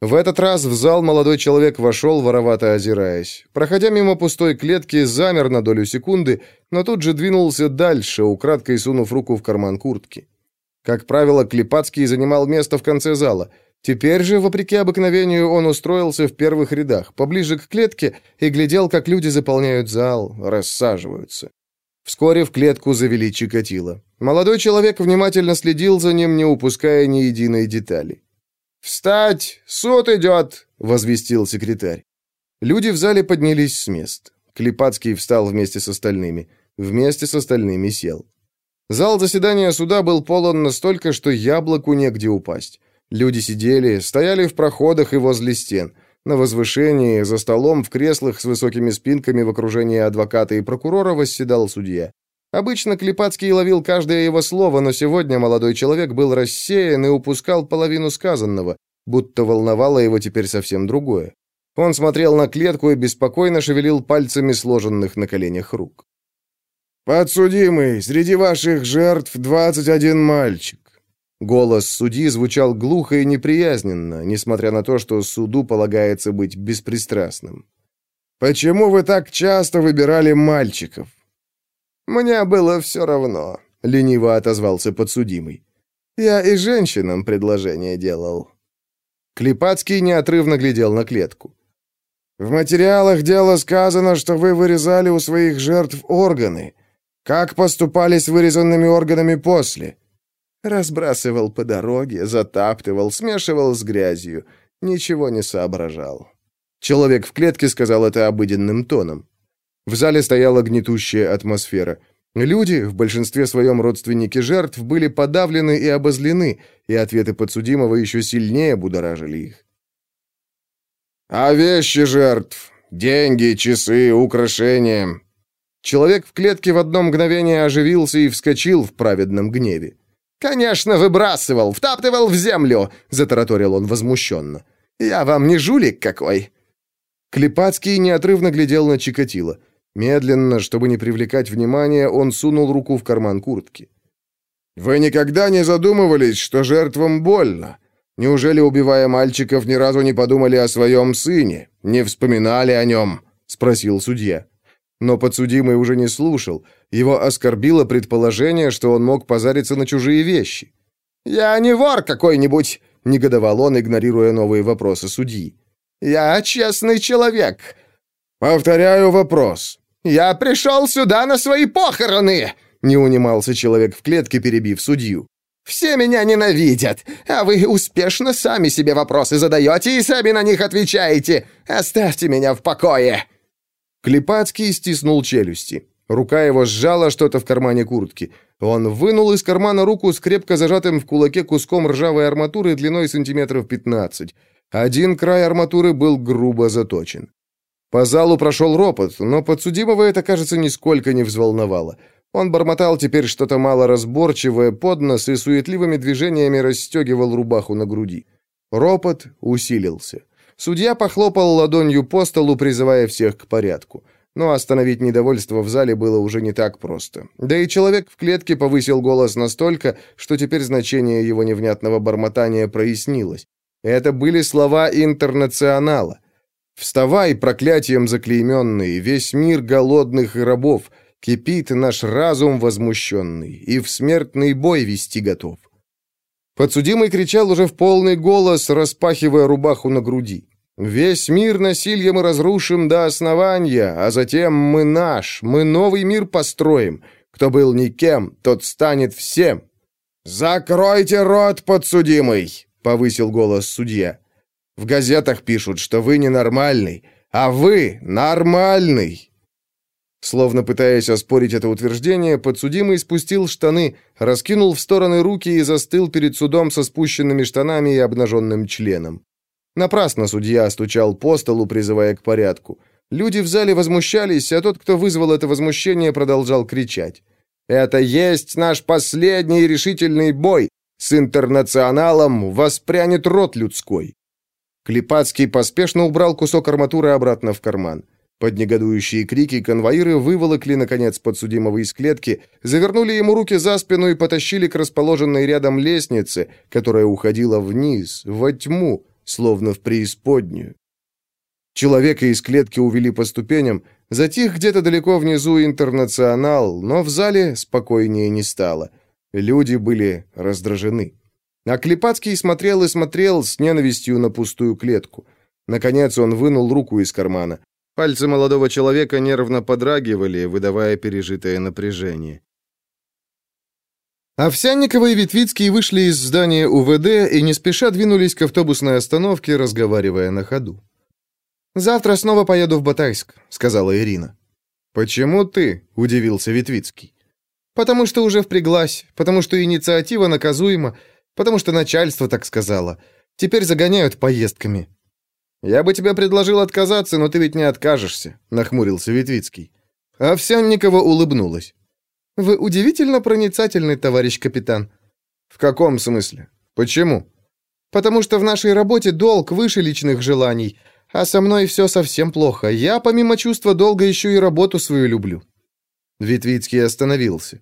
В этот раз в зал молодой человек вошел, воровато озираясь. Проходя мимо пустой клетки, замер на долю секунды, но тут же двинулся дальше, украдкой сунув руку в карман куртки. Как правило, Клепацкий занимал место в конце зала – Теперь же, вопреки обыкновению, он устроился в первых рядах, поближе к клетке, и глядел, как люди заполняют зал, рассаживаются. Вскоре в клетку завели Чикатило. Молодой человек внимательно следил за ним, не упуская ни единой детали. «Встать! Суд идет!» — возвестил секретарь. Люди в зале поднялись с мест. Клепацкий встал вместе с остальными. Вместе с остальными сел. Зал заседания суда был полон настолько, что яблоку негде упасть. Люди сидели, стояли в проходах и возле стен. На возвышении, за столом, в креслах с высокими спинками в окружении адвоката и прокурора восседал судья. Обычно Клепацкий ловил каждое его слово, но сегодня молодой человек был рассеян и упускал половину сказанного, будто волновало его теперь совсем другое. Он смотрел на клетку и беспокойно шевелил пальцами сложенных на коленях рук. «Подсудимый, среди ваших жертв 21 мальчик. Голос судьи звучал глухо и неприязненно, несмотря на то, что суду полагается быть беспристрастным. «Почему вы так часто выбирали мальчиков?» «Мне было все равно», — лениво отозвался подсудимый. «Я и женщинам предложение делал». Клепацкий неотрывно глядел на клетку. «В материалах дела сказано, что вы вырезали у своих жертв органы. Как поступали с вырезанными органами после?» Разбрасывал по дороге, затаптывал, смешивал с грязью. Ничего не соображал. Человек в клетке сказал это обыденным тоном. В зале стояла гнетущая атмосфера. Люди, в большинстве своем родственники жертв, были подавлены и обозлены, и ответы подсудимого еще сильнее будоражили их. «А вещи жертв? Деньги, часы, украшения?» Человек в клетке в одно мгновение оживился и вскочил в праведном гневе. «Конечно, выбрасывал, втаптывал в землю!» — затараторил он возмущенно. «Я вам не жулик какой!» Клепацкий неотрывно глядел на Чикатило. Медленно, чтобы не привлекать внимания, он сунул руку в карман куртки. «Вы никогда не задумывались, что жертвам больно? Неужели, убивая мальчиков, ни разу не подумали о своем сыне? Не вспоминали о нем?» — спросил судья. Но подсудимый уже не слушал. Его оскорбило предположение, что он мог позариться на чужие вещи. «Я не вор какой-нибудь!» — негодовал он, игнорируя новые вопросы судьи. «Я честный человек!» «Повторяю вопрос!» «Я пришел сюда на свои похороны!» — не унимался человек в клетке, перебив судью. «Все меня ненавидят, а вы успешно сами себе вопросы задаете и сами на них отвечаете. Оставьте меня в покое!» Клепацкий стиснул челюсти. Рука его сжала что-то в кармане куртки. Он вынул из кармана руку с крепко зажатым в кулаке куском ржавой арматуры длиной сантиметров 15. Один край арматуры был грубо заточен. По залу прошел ропот, но подсудимого это, кажется, нисколько не взволновало. Он бормотал теперь что-то малоразборчивое под нос и суетливыми движениями расстегивал рубаху на груди. Ропот усилился. Судья похлопал ладонью по столу, призывая всех к порядку. Но остановить недовольство в зале было уже не так просто. Да и человек в клетке повысил голос настолько, что теперь значение его невнятного бормотания прояснилось. Это были слова интернационала. «Вставай, проклятием заклейменный, весь мир голодных и рабов, кипит наш разум возмущенный, и в смертный бой вести готов». Подсудимый кричал уже в полный голос, распахивая рубаху на груди. Весь мир насильем мы разрушим до основания, а затем мы наш, мы новый мир построим. Кто был никем, тот станет всем. Закройте рот, подсудимый, повысил голос судья. В газетах пишут, что вы ненормальный, а вы нормальный. Словно пытаясь оспорить это утверждение, подсудимый спустил штаны, раскинул в стороны руки и застыл перед судом со спущенными штанами и обнаженным членом. Напрасно судья стучал по столу, призывая к порядку. Люди в зале возмущались, а тот, кто вызвал это возмущение, продолжал кричать. «Это есть наш последний решительный бой! С интернационалом воспрянет рот людской!» Клепацкий поспешно убрал кусок арматуры обратно в карман. Под негодующие крики конвоиры выволокли, наконец, подсудимого из клетки, завернули ему руки за спину и потащили к расположенной рядом лестнице, которая уходила вниз, во тьму, словно в преисподнюю. Человека из клетки увели по ступеням, затих где-то далеко внизу интернационал, но в зале спокойнее не стало. Люди были раздражены. А Клепацкий смотрел и смотрел с ненавистью на пустую клетку. Наконец он вынул руку из кармана. Пальцы молодого человека нервно подрагивали, выдавая пережитое напряжение. Овсянникова и Витвицкий вышли из здания УВД и не спеша двинулись к автобусной остановке, разговаривая на ходу. «Завтра снова поеду в Батайск», — сказала Ирина. «Почему ты?» — удивился Витвицкий. «Потому что уже впряглась, потому что инициатива наказуема, потому что начальство так сказало. Теперь загоняют поездками». «Я бы тебе предложил отказаться, но ты ведь не откажешься», — нахмурился Витвицкий. Овсянникова улыбнулась. «Вы удивительно проницательный, товарищ капитан». «В каком смысле? Почему?» «Потому что в нашей работе долг выше личных желаний, а со мной все совсем плохо. Я, помимо чувства долга, еще и работу свою люблю». Витвицкий остановился.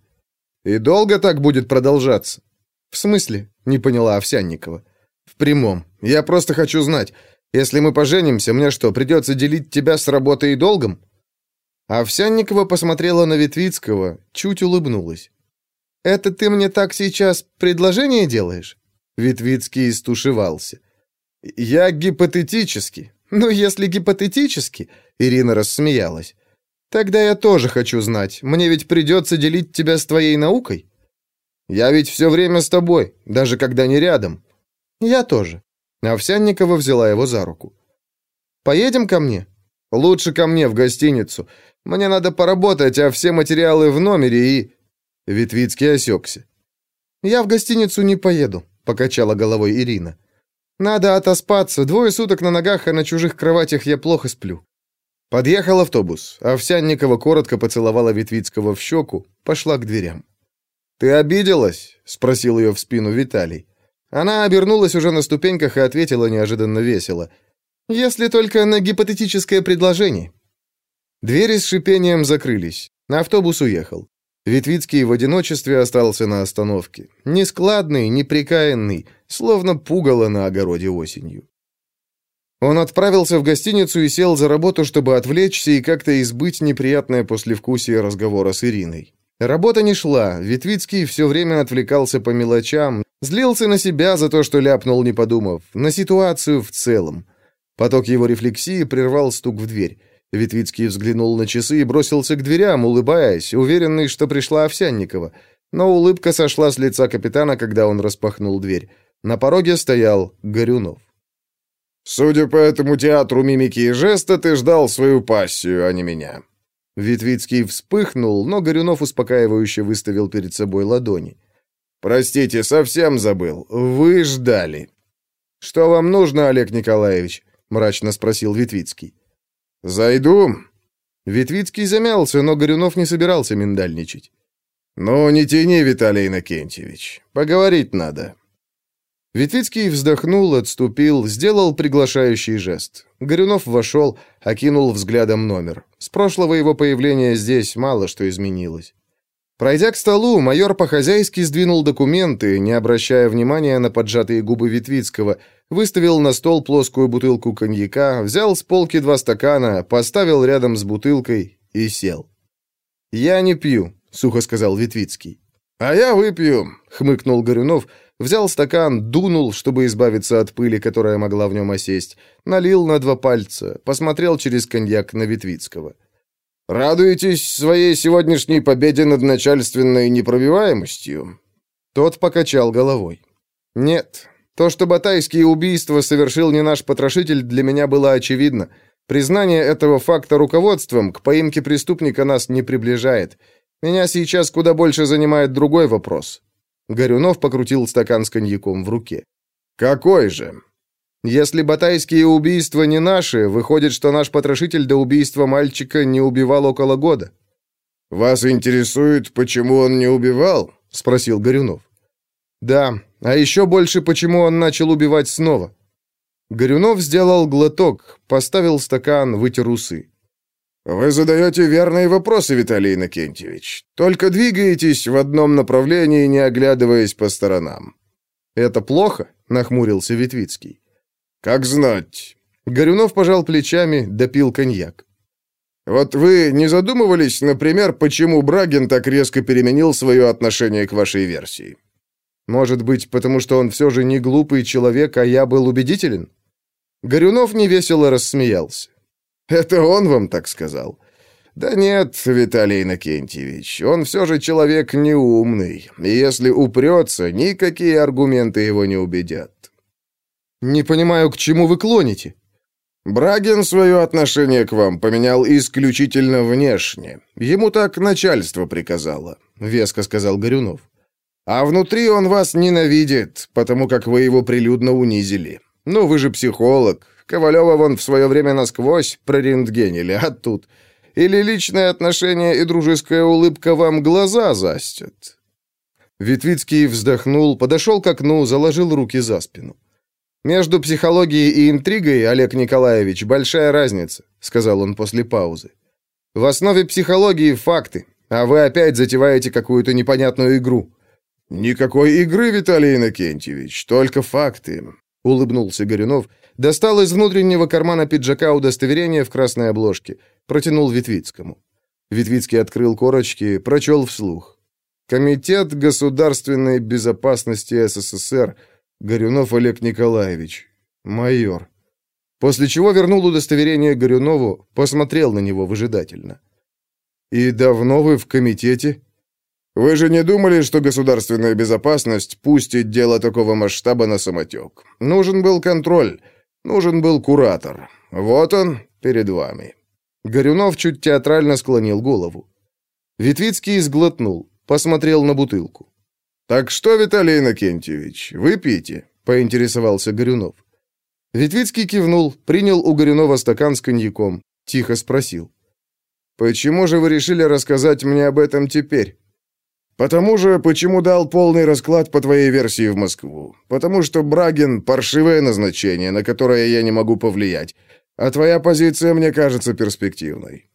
«И долго так будет продолжаться?» «В смысле?» — не поняла Овсянникова. «В прямом. Я просто хочу знать, если мы поженимся, мне что, придется делить тебя с работой и долгом?» Овсянникова посмотрела на Витвицкого, чуть улыбнулась. «Это ты мне так сейчас предложение делаешь?» Витвицкий истушевался. «Я гипотетически. Ну, если гипотетически...» Ирина рассмеялась. «Тогда я тоже хочу знать. Мне ведь придется делить тебя с твоей наукой?» «Я ведь все время с тобой, даже когда не рядом». «Я тоже». Овсянникова взяла его за руку. «Поедем ко мне?» «Лучше ко мне, в гостиницу. Мне надо поработать, а все материалы в номере и...» Витвицкий осекся. «Я в гостиницу не поеду», — покачала головой Ирина. «Надо отоспаться. Двое суток на ногах, а на чужих кроватях я плохо сплю». Подъехал автобус. Овсянникова коротко поцеловала Витвицкого в щеку, пошла к дверям. «Ты обиделась?» — спросил ее в спину Виталий. Она обернулась уже на ступеньках и ответила неожиданно весело. «Если только на гипотетическое предложение». Двери с шипением закрылись. Автобус уехал. Витвицкий в одиночестве остался на остановке. Нескладный, неприкаянный, словно пугало на огороде осенью. Он отправился в гостиницу и сел за работу, чтобы отвлечься и как-то избыть неприятное послевкусие разговора с Ириной. Работа не шла, Витвицкий все время отвлекался по мелочам, злился на себя за то, что ляпнул, не подумав, на ситуацию в целом. Поток его рефлексии прервал стук в дверь. Витвицкий взглянул на часы и бросился к дверям, улыбаясь, уверенный, что пришла Овсянникова. Но улыбка сошла с лица капитана, когда он распахнул дверь. На пороге стоял Горюнов. «Судя по этому театру мимики и жеста, ты ждал свою пассию, а не меня». Витвицкий вспыхнул, но Горюнов успокаивающе выставил перед собой ладони. «Простите, совсем забыл. Вы ждали». «Что вам нужно, Олег Николаевич?» — мрачно спросил Витвицкий. «Зайду». Витвицкий замялся, но Горюнов не собирался миндальничать. «Ну, не тяни, Виталий Иннокентьевич. Поговорить надо». Витвицкий вздохнул, отступил, сделал приглашающий жест. Горюнов вошел, окинул взглядом номер. С прошлого его появления здесь мало что изменилось. Пройдя к столу, майор по-хозяйски сдвинул документы, не обращая внимания на поджатые губы Витвицкого, выставил на стол плоскую бутылку коньяка, взял с полки два стакана, поставил рядом с бутылкой и сел. «Я не пью», — сухо сказал Витвицкий. «А я выпью», — хмыкнул Горюнов, взял стакан, дунул, чтобы избавиться от пыли, которая могла в нем осесть, налил на два пальца, посмотрел через коньяк на Витвицкого. «Радуетесь своей сегодняшней победе над начальственной непробиваемостью?» Тот покачал головой. «Нет, то, что батайские убийства совершил не наш потрошитель, для меня было очевидно. Признание этого факта руководством к поимке преступника нас не приближает. Меня сейчас куда больше занимает другой вопрос». Горюнов покрутил стакан с коньяком в руке. «Какой же?» «Если батайские убийства не наши, выходит, что наш потрошитель до убийства мальчика не убивал около года». «Вас интересует, почему он не убивал?» — спросил Горюнов. «Да, а еще больше, почему он начал убивать снова?» Горюнов сделал глоток, поставил стакан, вытер усы. «Вы задаете верные вопросы, Виталий Иннокентьевич. Только двигаетесь в одном направлении, не оглядываясь по сторонам». «Это плохо?» — нахмурился Витвицкий. «Как знать». Горюнов пожал плечами, допил коньяк. «Вот вы не задумывались, например, почему Брагин так резко переменил свое отношение к вашей версии?» Может быть, потому что он все же не глупый человек, а я был убедителен? Горюнов невесело рассмеялся. Это он вам так сказал? Да нет, Виталий Иннокентьевич, он все же человек неумный, и если упрется, никакие аргументы его не убедят. Не понимаю, к чему вы клоните. Брагин свое отношение к вам поменял исключительно внешне. Ему так начальство приказало, веско сказал Горюнов. А внутри он вас ненавидит, потому как вы его прилюдно унизили. Ну, вы же психолог. Ковалева вон в свое время насквозь прорентгенили, а тут... Или личное отношение и дружеская улыбка вам глаза застят?» Витвицкий вздохнул, подошел к окну, заложил руки за спину. «Между психологией и интригой, Олег Николаевич, большая разница», — сказал он после паузы. «В основе психологии факты, а вы опять затеваете какую-то непонятную игру». «Никакой игры, Виталий Иннокентьевич, только факты», — улыбнулся Горюнов, достал из внутреннего кармана пиджака удостоверение в красной обложке, протянул Витвицкому. Витвицкий открыл корочки, прочел вслух. «Комитет государственной безопасности СССР», Горюнов Олег Николаевич. Майор. После чего вернул удостоверение Горюнову, посмотрел на него выжидательно. «И давно вы в комитете?» «Вы же не думали, что государственная безопасность пустит дело такого масштаба на самотек? Нужен был контроль, нужен был куратор. Вот он перед вами». Горюнов чуть театрально склонил голову. Витвицкий сглотнул, посмотрел на бутылку. «Так что, Виталий Иннокентьевич, выпейте», — поинтересовался Горюнов. Витвицкий кивнул, принял у Горюнова стакан с коньяком, тихо спросил. «Почему же вы решили рассказать мне об этом теперь?» «Потому же, почему дал полный расклад по твоей версии в Москву. Потому что Брагин — паршивое назначение, на которое я не могу повлиять. А твоя позиция мне кажется перспективной».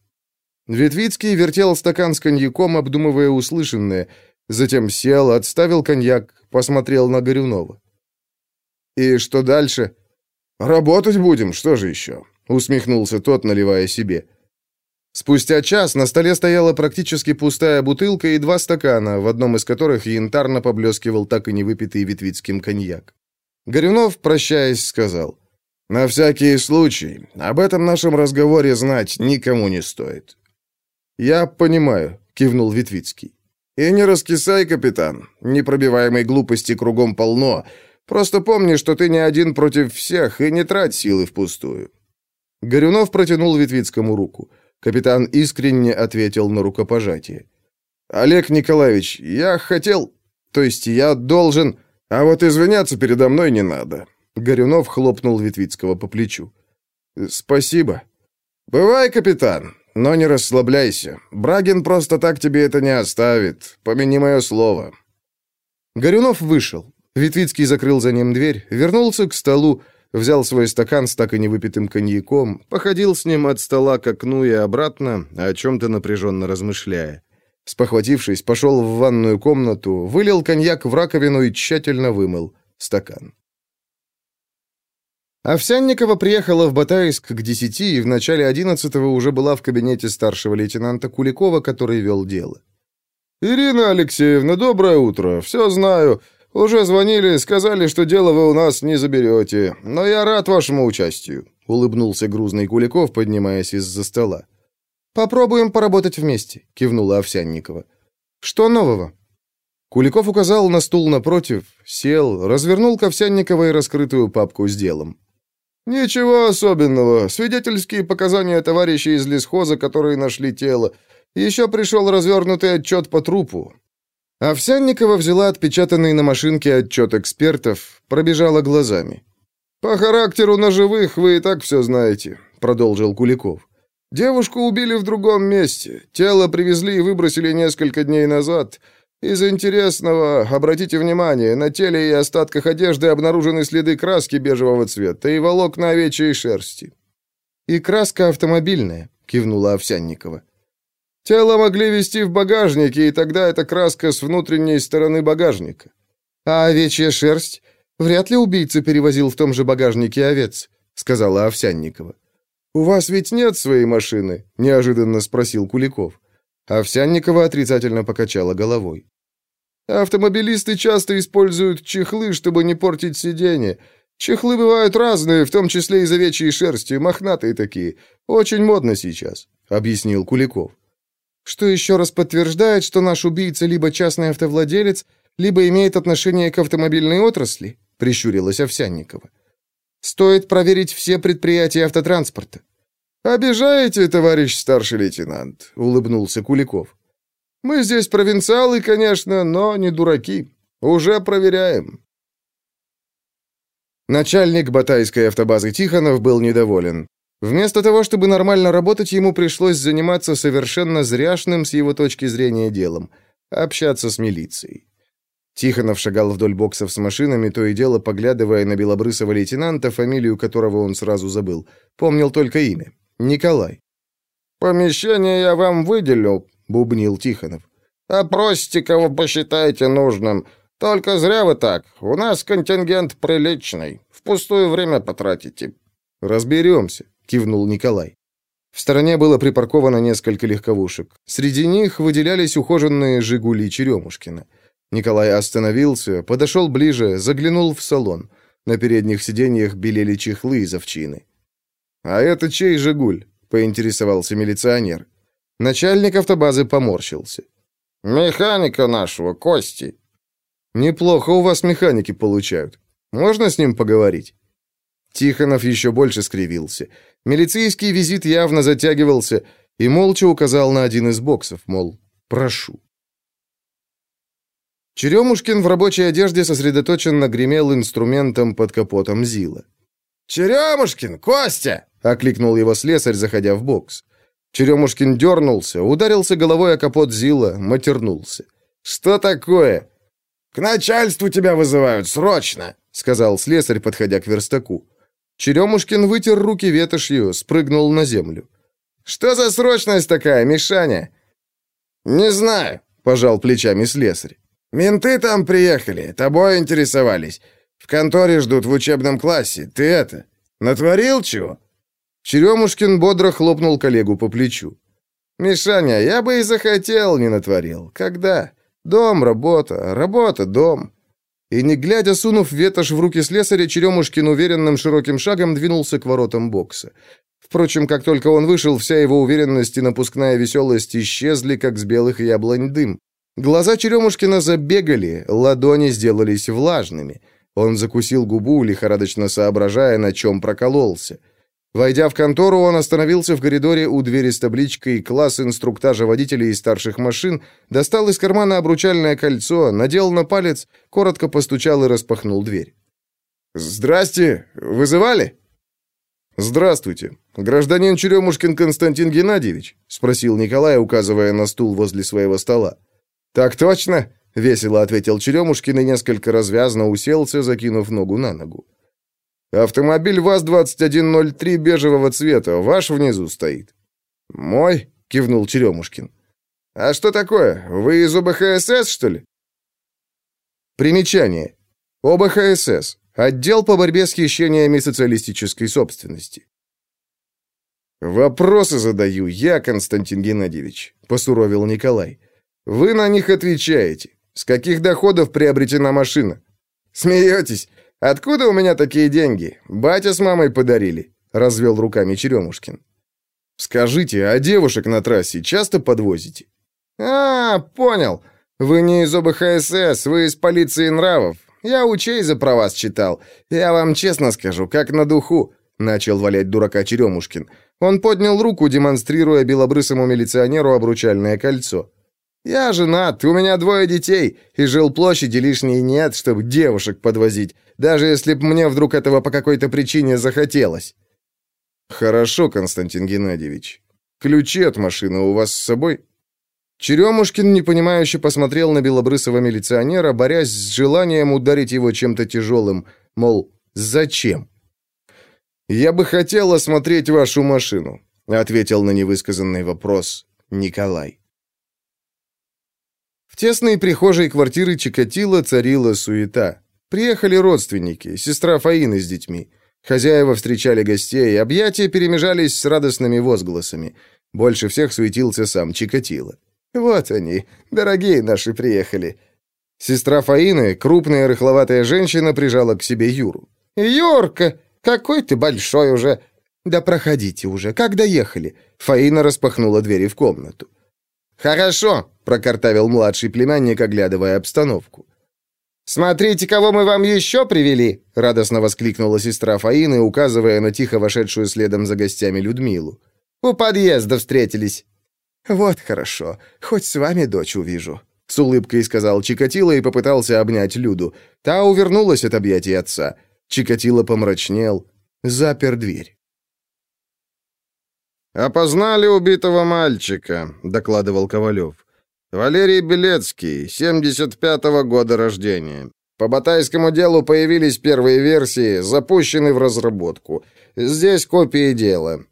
Ветвицкий вертел стакан с коньяком, обдумывая услышанное, Затем сел, отставил коньяк, посмотрел на Горюнова. «И что дальше?» «Работать будем, что же еще?» усмехнулся тот, наливая себе. Спустя час на столе стояла практически пустая бутылка и два стакана, в одном из которых янтарно поблескивал так и не выпитый Витвицким коньяк. Горюнов, прощаясь, сказал, «На всякий случай, об этом нашем разговоре знать никому не стоит». «Я понимаю», — кивнул Витвицкий. И не раскисай, капитан. Непробиваемой глупости кругом полно. Просто помни, что ты не один против всех, и не трать силы впустую». Горюнов протянул Витвицкому руку. Капитан искренне ответил на рукопожатие. «Олег Николаевич, я хотел... То есть я должен... А вот извиняться передо мной не надо». Горюнов хлопнул Витвицкого по плечу. «Спасибо». «Бывай, капитан. Но не расслабляйся. Брагин просто так тебе это не оставит. Помяни мое слово». Горюнов вышел. Витвицкий закрыл за ним дверь, вернулся к столу, взял свой стакан с так и невыпитым коньяком, походил с ним от стола к окну и обратно, о чем-то напряженно размышляя. Спохватившись, пошел в ванную комнату, вылил коньяк в раковину и тщательно вымыл стакан. Овсянникова приехала в Батайск к десяти и в начале одиннадцатого уже была в кабинете старшего лейтенанта Куликова, который вел дело. «Ирина Алексеевна, доброе утро. Все знаю. Уже звонили, сказали, что дело вы у нас не заберете. Но я рад вашему участию», — улыбнулся грузный Куликов, поднимаясь из-за стола. «Попробуем поработать вместе», — кивнула Овсянникова. «Что нового?» Куликов указал на стул напротив, сел, развернул к Овсянниковой раскрытую папку с делом. «Ничего особенного. Свидетельские показания товарищей из лесхоза, которые нашли тело. Еще пришел развернутый отчет по трупу». Овсянникова взяла отпечатанный на машинке отчет экспертов, пробежала глазами. «По характеру ножевых вы и так все знаете», — продолжил Куликов. «Девушку убили в другом месте. Тело привезли и выбросили несколько дней назад. Из интересного, обратите внимание, на теле и остатках одежды обнаружены следы краски бежевого цвета и волокна овечьей шерсти. И краска автомобильная, кивнула Овсянникова. Тело могли везти в багажнике, и тогда эта краска с внутренней стороны багажника. А овечья шерсть? Вряд ли убийца перевозил в том же багажнике овец, сказала Овсянникова. У вас ведь нет своей машины? неожиданно спросил Куликов. Овсянникова отрицательно покачала головой. Автомобилисты часто используют чехлы, чтобы не портить сиденье. Чехлы бывают разные, в том числе из овечьей шерсти, мохнатые такие. Очень модно сейчас», — объяснил Куликов. «Что еще раз подтверждает, что наш убийца либо частный автовладелец, либо имеет отношение к автомобильной отрасли?» — прищурилась Овсянникова. Стоит проверить все предприятия автотранспорта». «Обижаете, товарищ старший лейтенант», — улыбнулся Куликов. «Мы здесь провинциалы, конечно, но не дураки. Уже проверяем». Начальник Батайской автобазы Тихонов был недоволен. Вместо того, чтобы нормально работать, ему пришлось заниматься совершенно зряшным с его точки зрения делом – общаться с милицией. Тихонов шагал вдоль боксов с машинами, то и дело поглядывая на белобрысого лейтенанта, фамилию которого он сразу забыл. Помнил только имя – Николай. «Помещение я вам выделю», — бубнил Тихонов. «Опросите, кого посчитаете нужным. Только зря вы так. У нас контингент приличный. Впустую время потратите». «Разберемся», — кивнул Николай. В стороне было припарковано несколько легковушек. Среди них выделялись ухоженные «Жигули» Черемушкина. Николай остановился, подошел ближе, заглянул в салон. На передних сиденьях белели чехлы из овчины. «А это чей «Жигуль»?» — поинтересовался милиционер. Начальник автобазы поморщился. «Механика нашего, Кости». «Неплохо у вас механики получают. Можно с ним поговорить?» Тихонов еще больше скривился. Милицейский визит явно затягивался и молча указал на один из боксов, мол, прошу. Черемушкин в рабочей одежде сосредоточенно гремел инструментом под капотом Зила. «Черемушкин, Костя!» — окликнул его слесарь, заходя в бокс. Черемушкин дернулся, ударился головой о капот Зила, матернулся. «Что такое?» «К начальству тебя вызывают, срочно!» — сказал слесарь, подходя к верстаку. Черемушкин вытер руки ветошью, спрыгнул на землю. «Что за срочность такая, Мишаня?» «Не знаю», — пожал плечами слесарь. «Менты там приехали, тобой интересовались. В конторе ждут в учебном классе. Ты это, натворил чего?» Черемушкин бодро хлопнул коллегу по плечу. «Мишаня, я бы и захотел, не натворил. Когда? Дом, работа, работа, дом. И не глядя, сунув ветошь в руки слесаря, Черемушкин уверенным широким шагом двинулся к воротам бокса. Впрочем, как только он вышел, вся его уверенность и напускная веселость исчезли, как с белых яблонь дым. Глаза Черемушкина забегали, ладони сделались влажными. Он закусил губу, лихорадочно соображая, на чем прокололся. Войдя в контору, он остановился в коридоре у двери с табличкой «Класс инструктажа водителей и старших машин», достал из кармана обручальное кольцо, надел на палец, коротко постучал и распахнул дверь. «Здрасте! Вызывали?» «Здравствуйте. Гражданин Черемушкин Константин Геннадьевич?» — спросил Николай, указывая на стул возле своего стола. «Так точно!» — весело ответил Черемушкин и несколько развязно уселся, закинув ногу на ногу. Автомобиль ВАЗ-2103 бежевого цвета, ваш внизу стоит. Мой, кивнул Черемушкин. А что такое? Вы из ОБХСС, что ли? Примечание. ОБХСС. Отдел по борьбе с хищениями социалистической собственности. «Вопросы задаю я, Константин Геннадьевич», — посуровил Николай. «Вы на них отвечаете. С каких доходов приобретена машина?» «Смеетесь? Откуда у меня такие деньги? Батя с мамой подарили», — развел руками Черемушкин. «Скажите, а девушек на трассе часто подвозите?» «А, понял. Вы не из ОБХСС, вы из полиции нравов. Я у Чейза про вас читал. Я вам честно скажу, как на духу», — начал валять дурака Черемушкин. Он поднял руку, демонстрируя белобрысому милиционеру обручальное кольцо. «Я женат, у меня двое детей, и жилплощади лишней нет, чтобы девушек подвозить, даже если б мне вдруг этого по какой-то причине захотелось». «Хорошо, Константин Геннадьевич. Ключи от машины у вас с собой?» Черемушкин непонимающе посмотрел на белобрысого милиционера, борясь с желанием ударить его чем-то тяжелым, мол, зачем? «Я бы хотел осмотреть вашу машину», — ответил на невысказанный вопрос Николай. В тесной прихожей квартиры Чикатило царила суета. Приехали родственники, сестра Фаины с детьми. Хозяева встречали гостей, объятия перемежались с радостными возгласами. Больше всех суетился сам Чикатило. «Вот они, дорогие наши приехали». Сестра Фаины, крупная рыхловатая женщина, прижала к себе Юру. «Юрка, какой ты большой уже!» «Да проходите уже, как доехали?» Фаина распахнула двери в комнату. «Хорошо», — прокартавил младший племянник, оглядывая обстановку. «Смотрите, кого мы вам еще привели!» — радостно воскликнула сестра Фаины, указывая на тихо вошедшую следом за гостями Людмилу. «У подъезда встретились». «Вот хорошо, хоть с вами дочь увижу», — с улыбкой сказал Чикатило и попытался обнять Люду. Та увернулась от объятий отца. Чикатило помрачнел, запер дверь. «Опознали убитого мальчика», — докладывал Ковалев. Валерий Белецкий, 75-го года рождения. По батайскому делу появились первые версии, запущены в разработку. Здесь копии дела».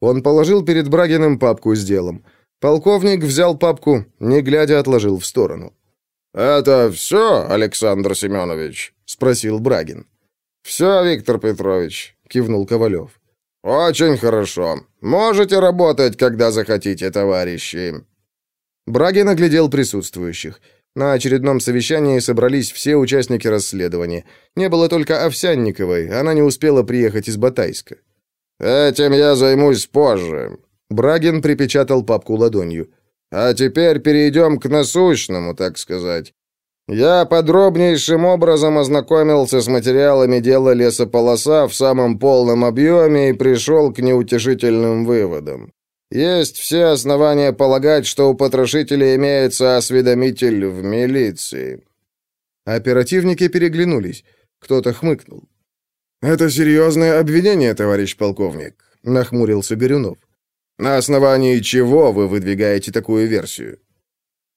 Он положил перед Брагиным папку с делом. Полковник взял папку, не глядя, отложил в сторону. «Это все, Александр Семенович?» — спросил Брагин. «Все, Виктор Петрович», — кивнул Ковалев. «Очень хорошо. Можете работать, когда захотите, товарищи». Брагин оглядел присутствующих. На очередном совещании собрались все участники расследования. Не было только Овсянниковой, она не успела приехать из Батайска. «Этим я займусь позже», — Брагин припечатал папку ладонью. «А теперь перейдем к насущному, так сказать. Я подробнейшим образом ознакомился с материалами дела лесополоса в самом полном объеме и пришел к неутешительным выводам. Есть все основания полагать, что у потрошителя имеется осведомитель в милиции». Оперативники переглянулись. Кто-то хмыкнул. «Это серьезное обвинение, товарищ полковник», — нахмурился Горюнов. «На основании чего вы выдвигаете такую версию?»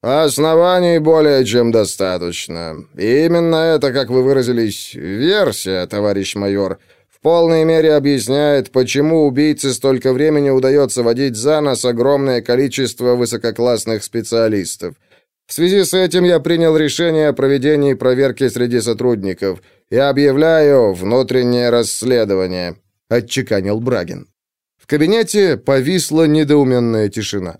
«Оснований более чем достаточно. И именно это, как вы выразились, версия, товарищ майор, в полной мере объясняет, почему убийце столько времени удается водить за нос огромное количество высококлассных специалистов. В связи с этим я принял решение о проведении проверки среди сотрудников и объявляю внутреннее расследование», — отчеканил Брагин. В кабинете повисла недоуменная тишина.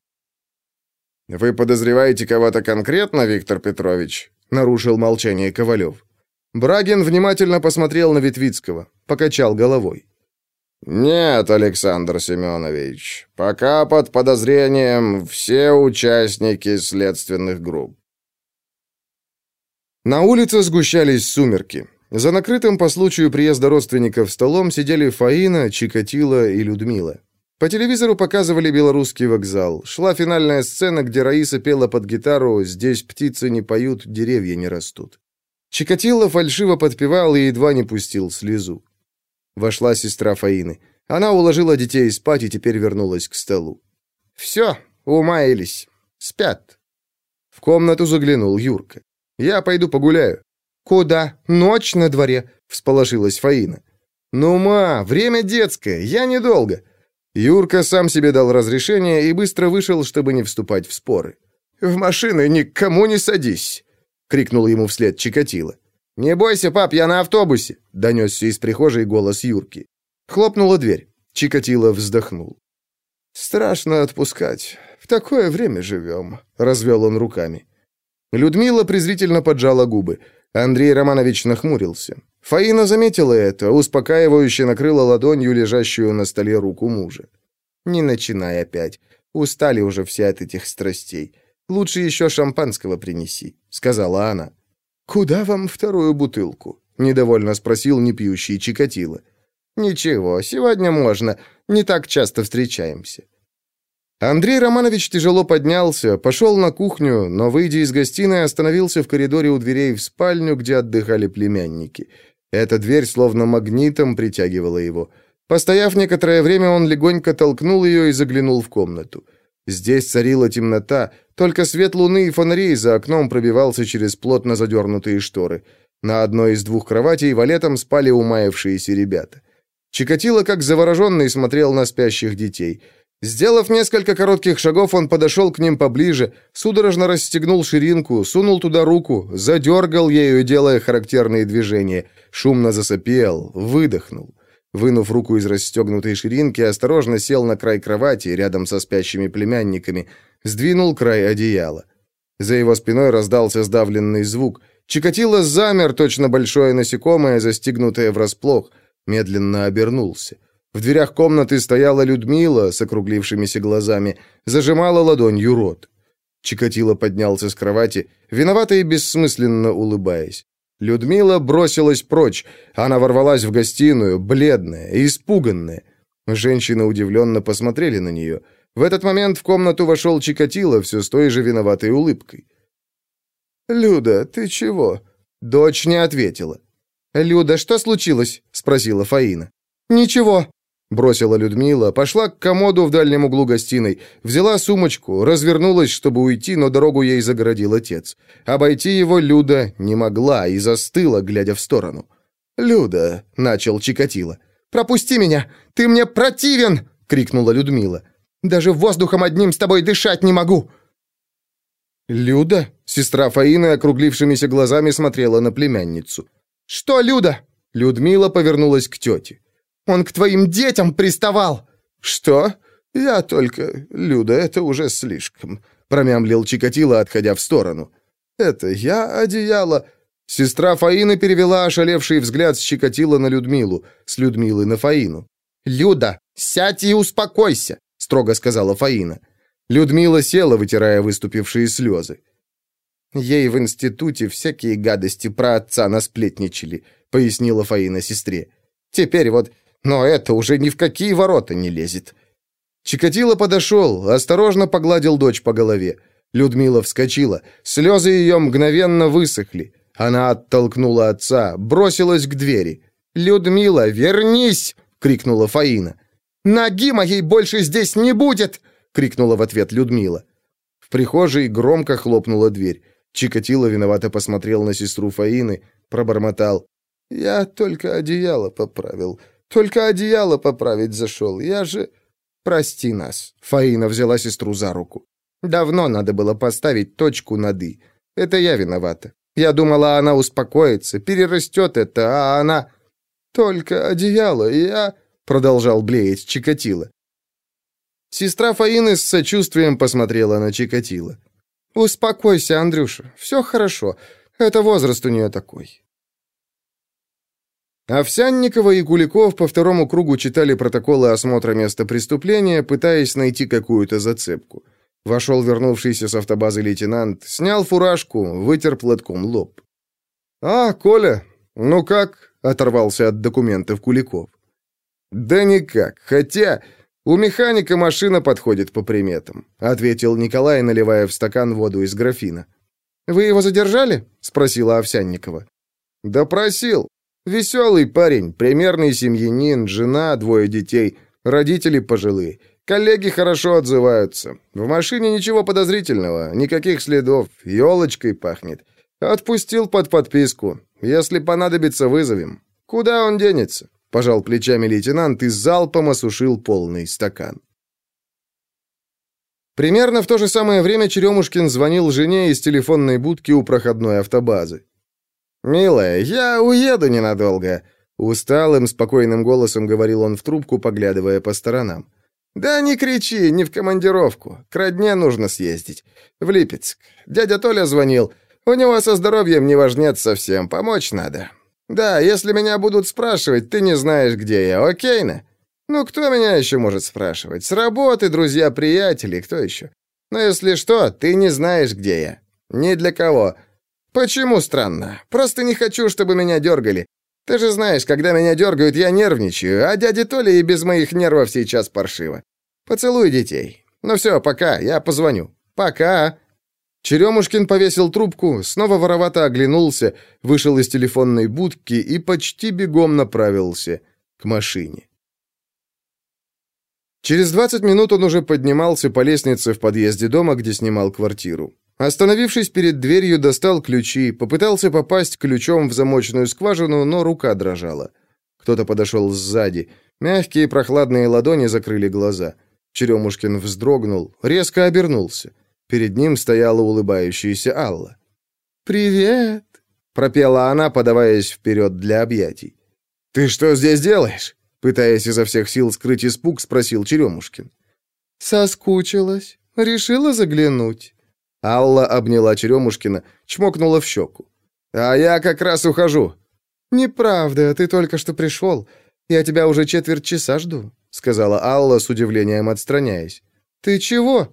«Вы подозреваете кого-то конкретно, Виктор Петрович?» — нарушил молчание Ковалев. Брагин внимательно посмотрел на Ветвицкого, покачал головой. «Нет, Александр Семенович, пока под подозрением все участники следственных групп». На улице сгущались сумерки. За накрытым по случаю приезда родственников столом сидели Фаина, Чикатило и Людмила. По телевизору показывали белорусский вокзал. Шла финальная сцена, где Раиса пела под гитару «Здесь птицы не поют, деревья не растут». Чикатило фальшиво подпевал и едва не пустил слезу. Вошла сестра Фаины. Она уложила детей спать и теперь вернулась к столу. «Все, умаялись. Спят». В комнату заглянул Юрка. «Я пойду погуляю». «Куда? Ночь на дворе», — всполошилась Фаина. «Ну, ма, время детское, я недолго». Юрка сам себе дал разрешение и быстро вышел, чтобы не вступать в споры. «В машины никому не садись», — крикнул ему вслед Чикатило. «Не бойся, пап, я на автобусе», — донесся из прихожей голос Юрки. Хлопнула дверь. Чикатило вздохнул. «Страшно отпускать. В такое время живем», — развел он руками. Людмила презрительно поджала губы. Андрей Романович нахмурился. Фаина заметила это, успокаивающе накрыла ладонью лежащую на столе руку мужа. «Не начинай опять. Устали уже все от этих страстей. Лучше еще шампанского принеси», — сказала она. «Куда вам вторую бутылку?» — недовольно спросил непьющий Чикатило. «Ничего, сегодня можно. Не так часто встречаемся». Андрей Романович тяжело поднялся, пошел на кухню, но, выйдя из гостиной, остановился в коридоре у дверей в спальню, где отдыхали племянники. Эта дверь словно магнитом притягивала его. Постояв некоторое время, он легонько толкнул ее и заглянул в комнату. Здесь царила темнота, только свет луны и фонарей за окном пробивался через плотно задернутые шторы. На одной из двух кроватей валетом спали умаявшиеся ребята. Чикатило, как завороженный, смотрел на спящих детей. Сделав несколько коротких шагов, он подошел к ним поближе, судорожно расстегнул ширинку, сунул туда руку, задергал ею, делая характерные движения, шумно засопел, выдохнул. Вынув руку из расстегнутой ширинки, осторожно сел на край кровати рядом со спящими племянниками, сдвинул край одеяла. За его спиной раздался сдавленный звук. Чикатило замер, точно большое насекомое, застигнутое врасплох, медленно обернулся. В дверях комнаты стояла Людмила с округлившимися глазами, зажимала ладонью рот. Чикатило поднялся с кровати, виновато и бессмысленно улыбаясь. Людмила бросилась прочь. Она ворвалась в гостиную, бледная, испуганная. Женщины удивленно посмотрели на нее. В этот момент в комнату вошел Чикатило, все с той же виноватой улыбкой. «Люда, ты чего?» Дочь не ответила. «Люда, что случилось?» — спросила Фаина. «Ничего», — бросила Людмила, пошла к комоду в дальнем углу гостиной, взяла сумочку, развернулась, чтобы уйти, но дорогу ей загородил отец. Обойти его Люда не могла и застыла, глядя в сторону. «Люда», — начал Чикатило. «Пропусти меня! Ты мне противен!» — крикнула Людмила. «Даже воздухом одним с тобой дышать не могу!» «Люда?» — сестра Фаины округлившимися глазами смотрела на племянницу. «Что, Люда?» Людмила повернулась к тете. «Он к твоим детям приставал!» «Что? Я только... Люда, это уже слишком», — промямлил Чикатило, отходя в сторону. «Это я одеяло...» Сестра Фаина перевела ошалевший взгляд с Чикатило на Людмилу, с Людмилы на Фаину. «Люда, сядь и успокойся», — строго сказала Фаина. Людмила села, вытирая выступившие слезы. Ей в институте всякие гадости про отца насплетничали, пояснила Фаина сестре. Теперь вот, но это уже ни в какие ворота не лезет. Чикатило подошел, осторожно погладил дочь по голове. Людмила вскочила, слезы ее мгновенно высохли. Она оттолкнула отца, бросилась к двери. «Людмила, вернись!» — крикнула Фаина. «Ноги моей больше здесь не будет!» — крикнула в ответ Людмила. В прихожей громко хлопнула дверь. Чикатило виновато посмотрел на сестру Фаины, пробормотал. «Я только одеяло поправил. Только одеяло поправить зашел. Я же...» «Прости нас», — Фаина взяла сестру за руку. «Давно надо было поставить точку над «и». Это я виновата. Я думала, она успокоится, перерастет это, а она...» «Только одеяло, я...» — продолжал блеять Чикатило. Сестра Фаины с сочувствием посмотрела на Чикатило. «Успокойся, Андрюша, все хорошо. Это возраст у нее такой». Овсянникова и Куликов по второму кругу читали протоколы осмотра места преступления, пытаясь найти какую-то зацепку. Вошел вернувшийся с автобазы лейтенант, снял фуражку, вытер платком лоб. «А, Коля, ну как?» — оторвался от документов Куликов. «Да никак, хотя «У механика машина подходит по приметам», — ответил Николай, наливая в стакан воду из графина. «Вы его задержали?» — спросила Овсянникова. «Допросил. Веселый парень, примерный семьянин, жена, двое детей, родители пожилые. Коллеги хорошо отзываются. В машине ничего подозрительного, никаких следов, елочкой пахнет. Отпустил под подписку. Если понадобится, вызовем. Куда он денется? Пожал плечами лейтенант и залпом осушил полный стакан. Примерно в то же самое время Черемушкин звонил жене из телефонной будки у проходной автобазы. «Милая, я уеду ненадолго», — усталым, спокойным голосом говорил он в трубку, поглядывая по сторонам. «Да не кричи, не в командировку. К родне нужно съездить. В Липецк. Дядя Толя звонил. У него со здоровьем не важнет совсем, помочь надо. «Да, если меня будут спрашивать, ты не знаешь, где я, окейно? Ну, кто меня еще может спрашивать? С работы, друзья, приятели, кто еще? Но если что, ты не знаешь, где я. Ни для кого. Почему странно? Просто не хочу, чтобы меня дергали. Ты же знаешь, когда меня дергают, я нервничаю, а дяде Толе и без моих нервов сейчас паршиво. Поцелуй детей. Ну все, пока, я позвоню. Пока. Черемушкин повесил трубку, снова воровато оглянулся, вышел из телефонной будки и почти бегом направился к машине. Через 20 минут он уже поднимался по лестнице в подъезде дома, где снимал квартиру. Остановившись перед дверью, достал ключи, попытался попасть ключом в замочную скважину, но рука дрожала. Кто-то подошел сзади. Мягкие прохладные ладони закрыли глаза. Черемушкин вздрогнул, резко обернулся. Перед ним стояла улыбающаяся Алла. «Привет!» — пропела она, подаваясь вперед для объятий. «Ты что здесь делаешь?» — пытаясь изо всех сил скрыть испуг, спросил Черемушкин. «Соскучилась. Решила заглянуть». Алла обняла Черемушкина, чмокнула в щеку. «А я как раз ухожу». «Неправда, ты только что пришел. Я тебя уже четверть часа жду», — сказала Алла с удивлением отстраняясь. «Ты чего?»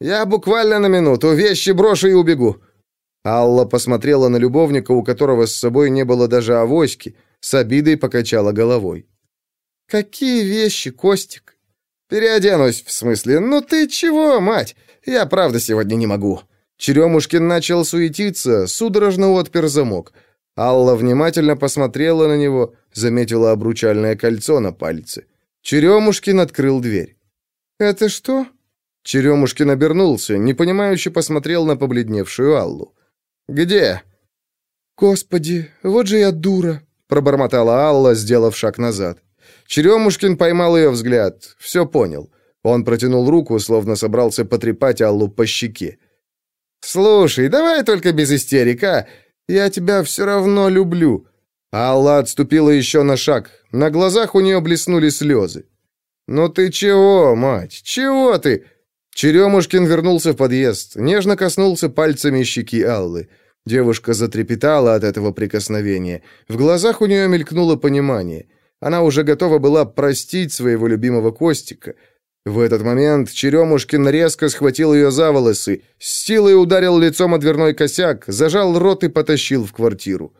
«Я буквально на минуту. Вещи брошу и убегу». Алла посмотрела на любовника, у которого с собой не было даже авоськи, с обидой покачала головой. «Какие вещи, Костик?» «Переоденусь, в смысле. Ну ты чего, мать? Я правда сегодня не могу». Черемушкин начал суетиться, судорожно отпер замок. Алла внимательно посмотрела на него, заметила обручальное кольцо на пальце. Черемушкин открыл дверь. «Это что?» Черемушкин обернулся, непонимающе посмотрел на побледневшую Аллу. «Где?» «Господи, вот же я дура!» пробормотала Алла, сделав шаг назад. Черемушкин поймал ее взгляд, все понял. Он протянул руку, словно собрался потрепать Аллу по щеке. «Слушай, давай только без истерик, а? Я тебя все равно люблю». Алла отступила еще на шаг. На глазах у нее блеснули слезы. «Ну ты чего, мать? Чего ты?» Черемушкин вернулся в подъезд, нежно коснулся пальцами щеки Аллы. Девушка затрепетала от этого прикосновения. В глазах у нее мелькнуло понимание. Она уже готова была простить своего любимого Костика. В этот момент Черемушкин резко схватил ее за волосы, с силой ударил лицом о дверной косяк, зажал рот и потащил в квартиру.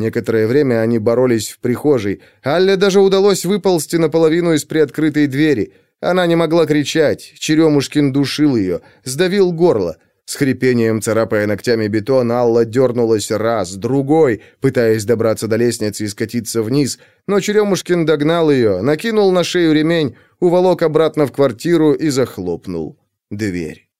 Некоторое время они боролись в прихожей. Алле даже удалось выползти наполовину из приоткрытой двери. Она не могла кричать. Черемушкин душил ее, сдавил горло. С хрипением, царапая ногтями бетон, Алла дернулась раз, другой, пытаясь добраться до лестницы и скатиться вниз, но Черемушкин догнал ее, накинул на шею ремень, уволок обратно в квартиру и захлопнул дверь.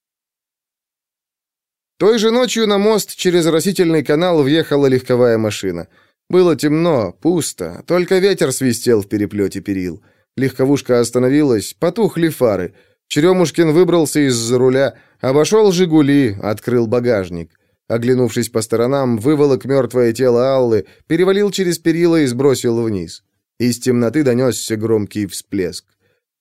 Той же ночью на мост через растительный канал въехала легковая машина. Было темно, пусто, только ветер свистел в переплете перил. Легковушка остановилась, потухли фары — Черемушкин выбрался из-за руля, обошел «Жигули», открыл багажник. Оглянувшись по сторонам, выволок мертвое тело Аллы, перевалил через перила и сбросил вниз. Из темноты донесся громкий всплеск.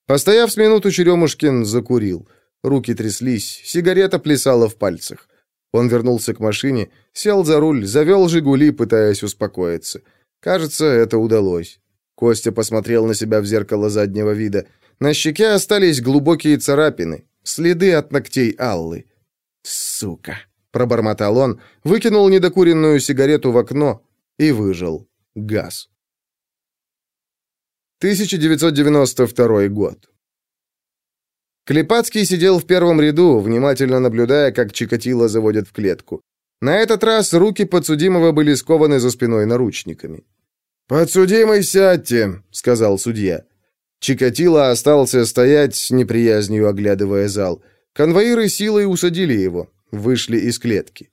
Постояв с минуту, Черемушкин закурил. Руки тряслись, сигарета плясала в пальцах. Он вернулся к машине, сел за руль, завел «Жигули», пытаясь успокоиться. Кажется, это удалось. Костя посмотрел на себя в зеркало заднего вида. На щеке остались глубокие царапины, следы от ногтей Аллы. «Сука!» — пробормотал он, выкинул недокуренную сигарету в окно и выжил газ. 1992 год. Клепацкий сидел в первом ряду, внимательно наблюдая, как Чикатило заводят в клетку. На этот раз руки подсудимого были скованы за спиной наручниками. «Подсудимый, сядьте», — сказал судья. Чикатило остался стоять с неприязнью, оглядывая зал. Конвоиры силой усадили его, вышли из клетки.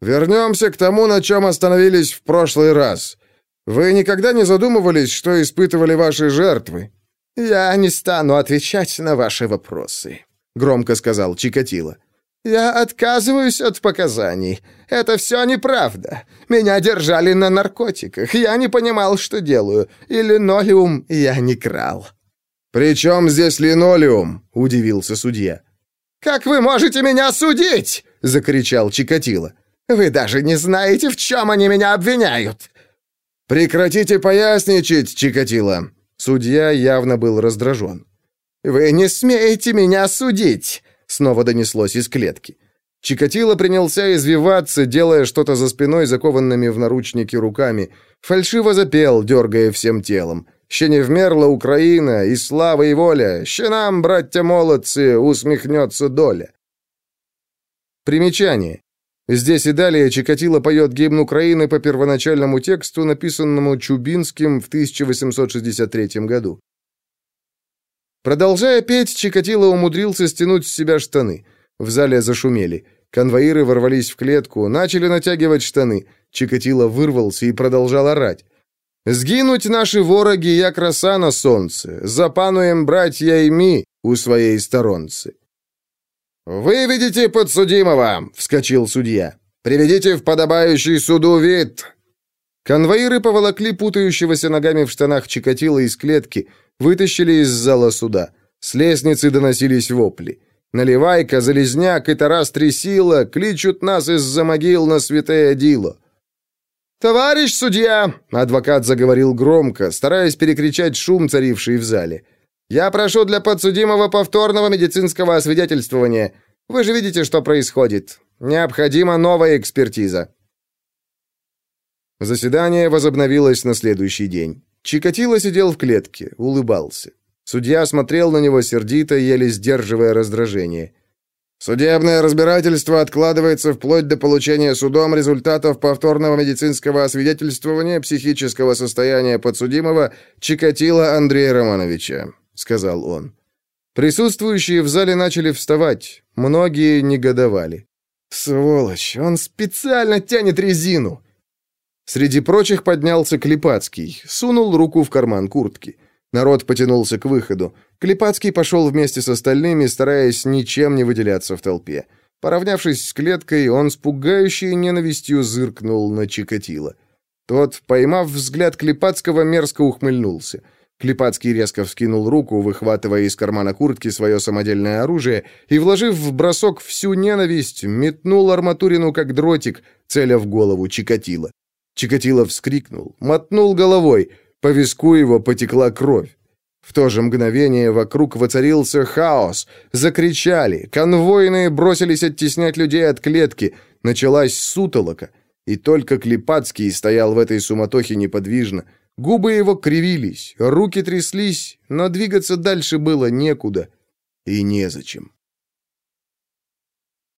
«Вернемся к тому, на чем остановились в прошлый раз. Вы никогда не задумывались, что испытывали ваши жертвы?» «Я не стану отвечать на ваши вопросы», — громко сказал Чикатило. «Я отказываюсь от показаний. Это все неправда. Меня держали на наркотиках. Я не понимал, что делаю. И линолеум я не крал». «При чем здесь линолеум?» — удивился судья. «Как вы можете меня судить?» — закричал Чикатило. «Вы даже не знаете, в чем они меня обвиняют». «Прекратите поясничать, Чикатило!» Судья явно был раздражен. «Вы не смеете меня судить!» Снова донеслось из клетки. Чикатило принялся извиваться, делая что-то за спиной, закованными в наручники руками. Фальшиво запел, дергая всем телом. «Ще не вмерла Украина, и слава, и воля! Ще нам, братья молодцы, усмехнется доля!» Примечание. Здесь и далее Чикатило поет гимн Украины по первоначальному тексту, написанному Чубинским в 1863 году. Продолжая петь, Чикатило умудрился стянуть с себя штаны. В зале зашумели. Конвоиры ворвались в клетку, начали натягивать штаны. Чикатило вырвался и продолжал орать. «Сгинуть наши вороги, я краса на солнце, запануем братья и ми у своей сторонцы». «Выведите подсудимого!» — вскочил судья. «Приведите в подобающий суду вид!» Конвоиры поволокли путающегося ногами в штанах Чикатило из клетки, вытащили из зала суда. С лестницы доносились вопли. Наливайка, Залезняк и Тарас Тресила кличут нас из-за могил на святое Дило. «Товарищ судья!» — адвокат заговорил громко, стараясь перекричать шум, царивший в зале. «Я прошу для подсудимого повторного медицинского освидетельствования. Вы же видите, что происходит. Необходима новая экспертиза». Заседание возобновилось на следующий день. Чикатило сидел в клетке, улыбался. Судья смотрел на него сердито, еле сдерживая раздражение. Судебное разбирательство откладывается вплоть до получения судом результатов повторного медицинского освидетельствования психического состояния подсудимого Чикатила Андрея Романовича, сказал он. Присутствующие в зале начали вставать, многие негодовали. Сволочь, он специально тянет резину. Среди прочих поднялся Клепацкий, сунул руку в карман куртки. Народ потянулся к выходу. Клепацкий пошел вместе с остальными, стараясь ничем не выделяться в толпе. Поравнявшись с клеткой, он с пугающей ненавистью зыркнул на Чикатило. Тот, поймав взгляд Клепацкого, мерзко ухмыльнулся. Клепацкий резко вскинул руку, выхватывая из кармана куртки свое самодельное оружие, и, вложив в бросок всю ненависть, метнул арматурину как дротик, целя в голову Чикатило. Чикатило вскрикнул, мотнул головой — по виску его потекла кровь. В то же мгновение вокруг воцарился хаос. Закричали. Конвойные бросились оттеснять людей от клетки. Началась сутолока. И только Клепацкий стоял в этой суматохе неподвижно. Губы его кривились, руки тряслись, но двигаться дальше было некуда и незачем.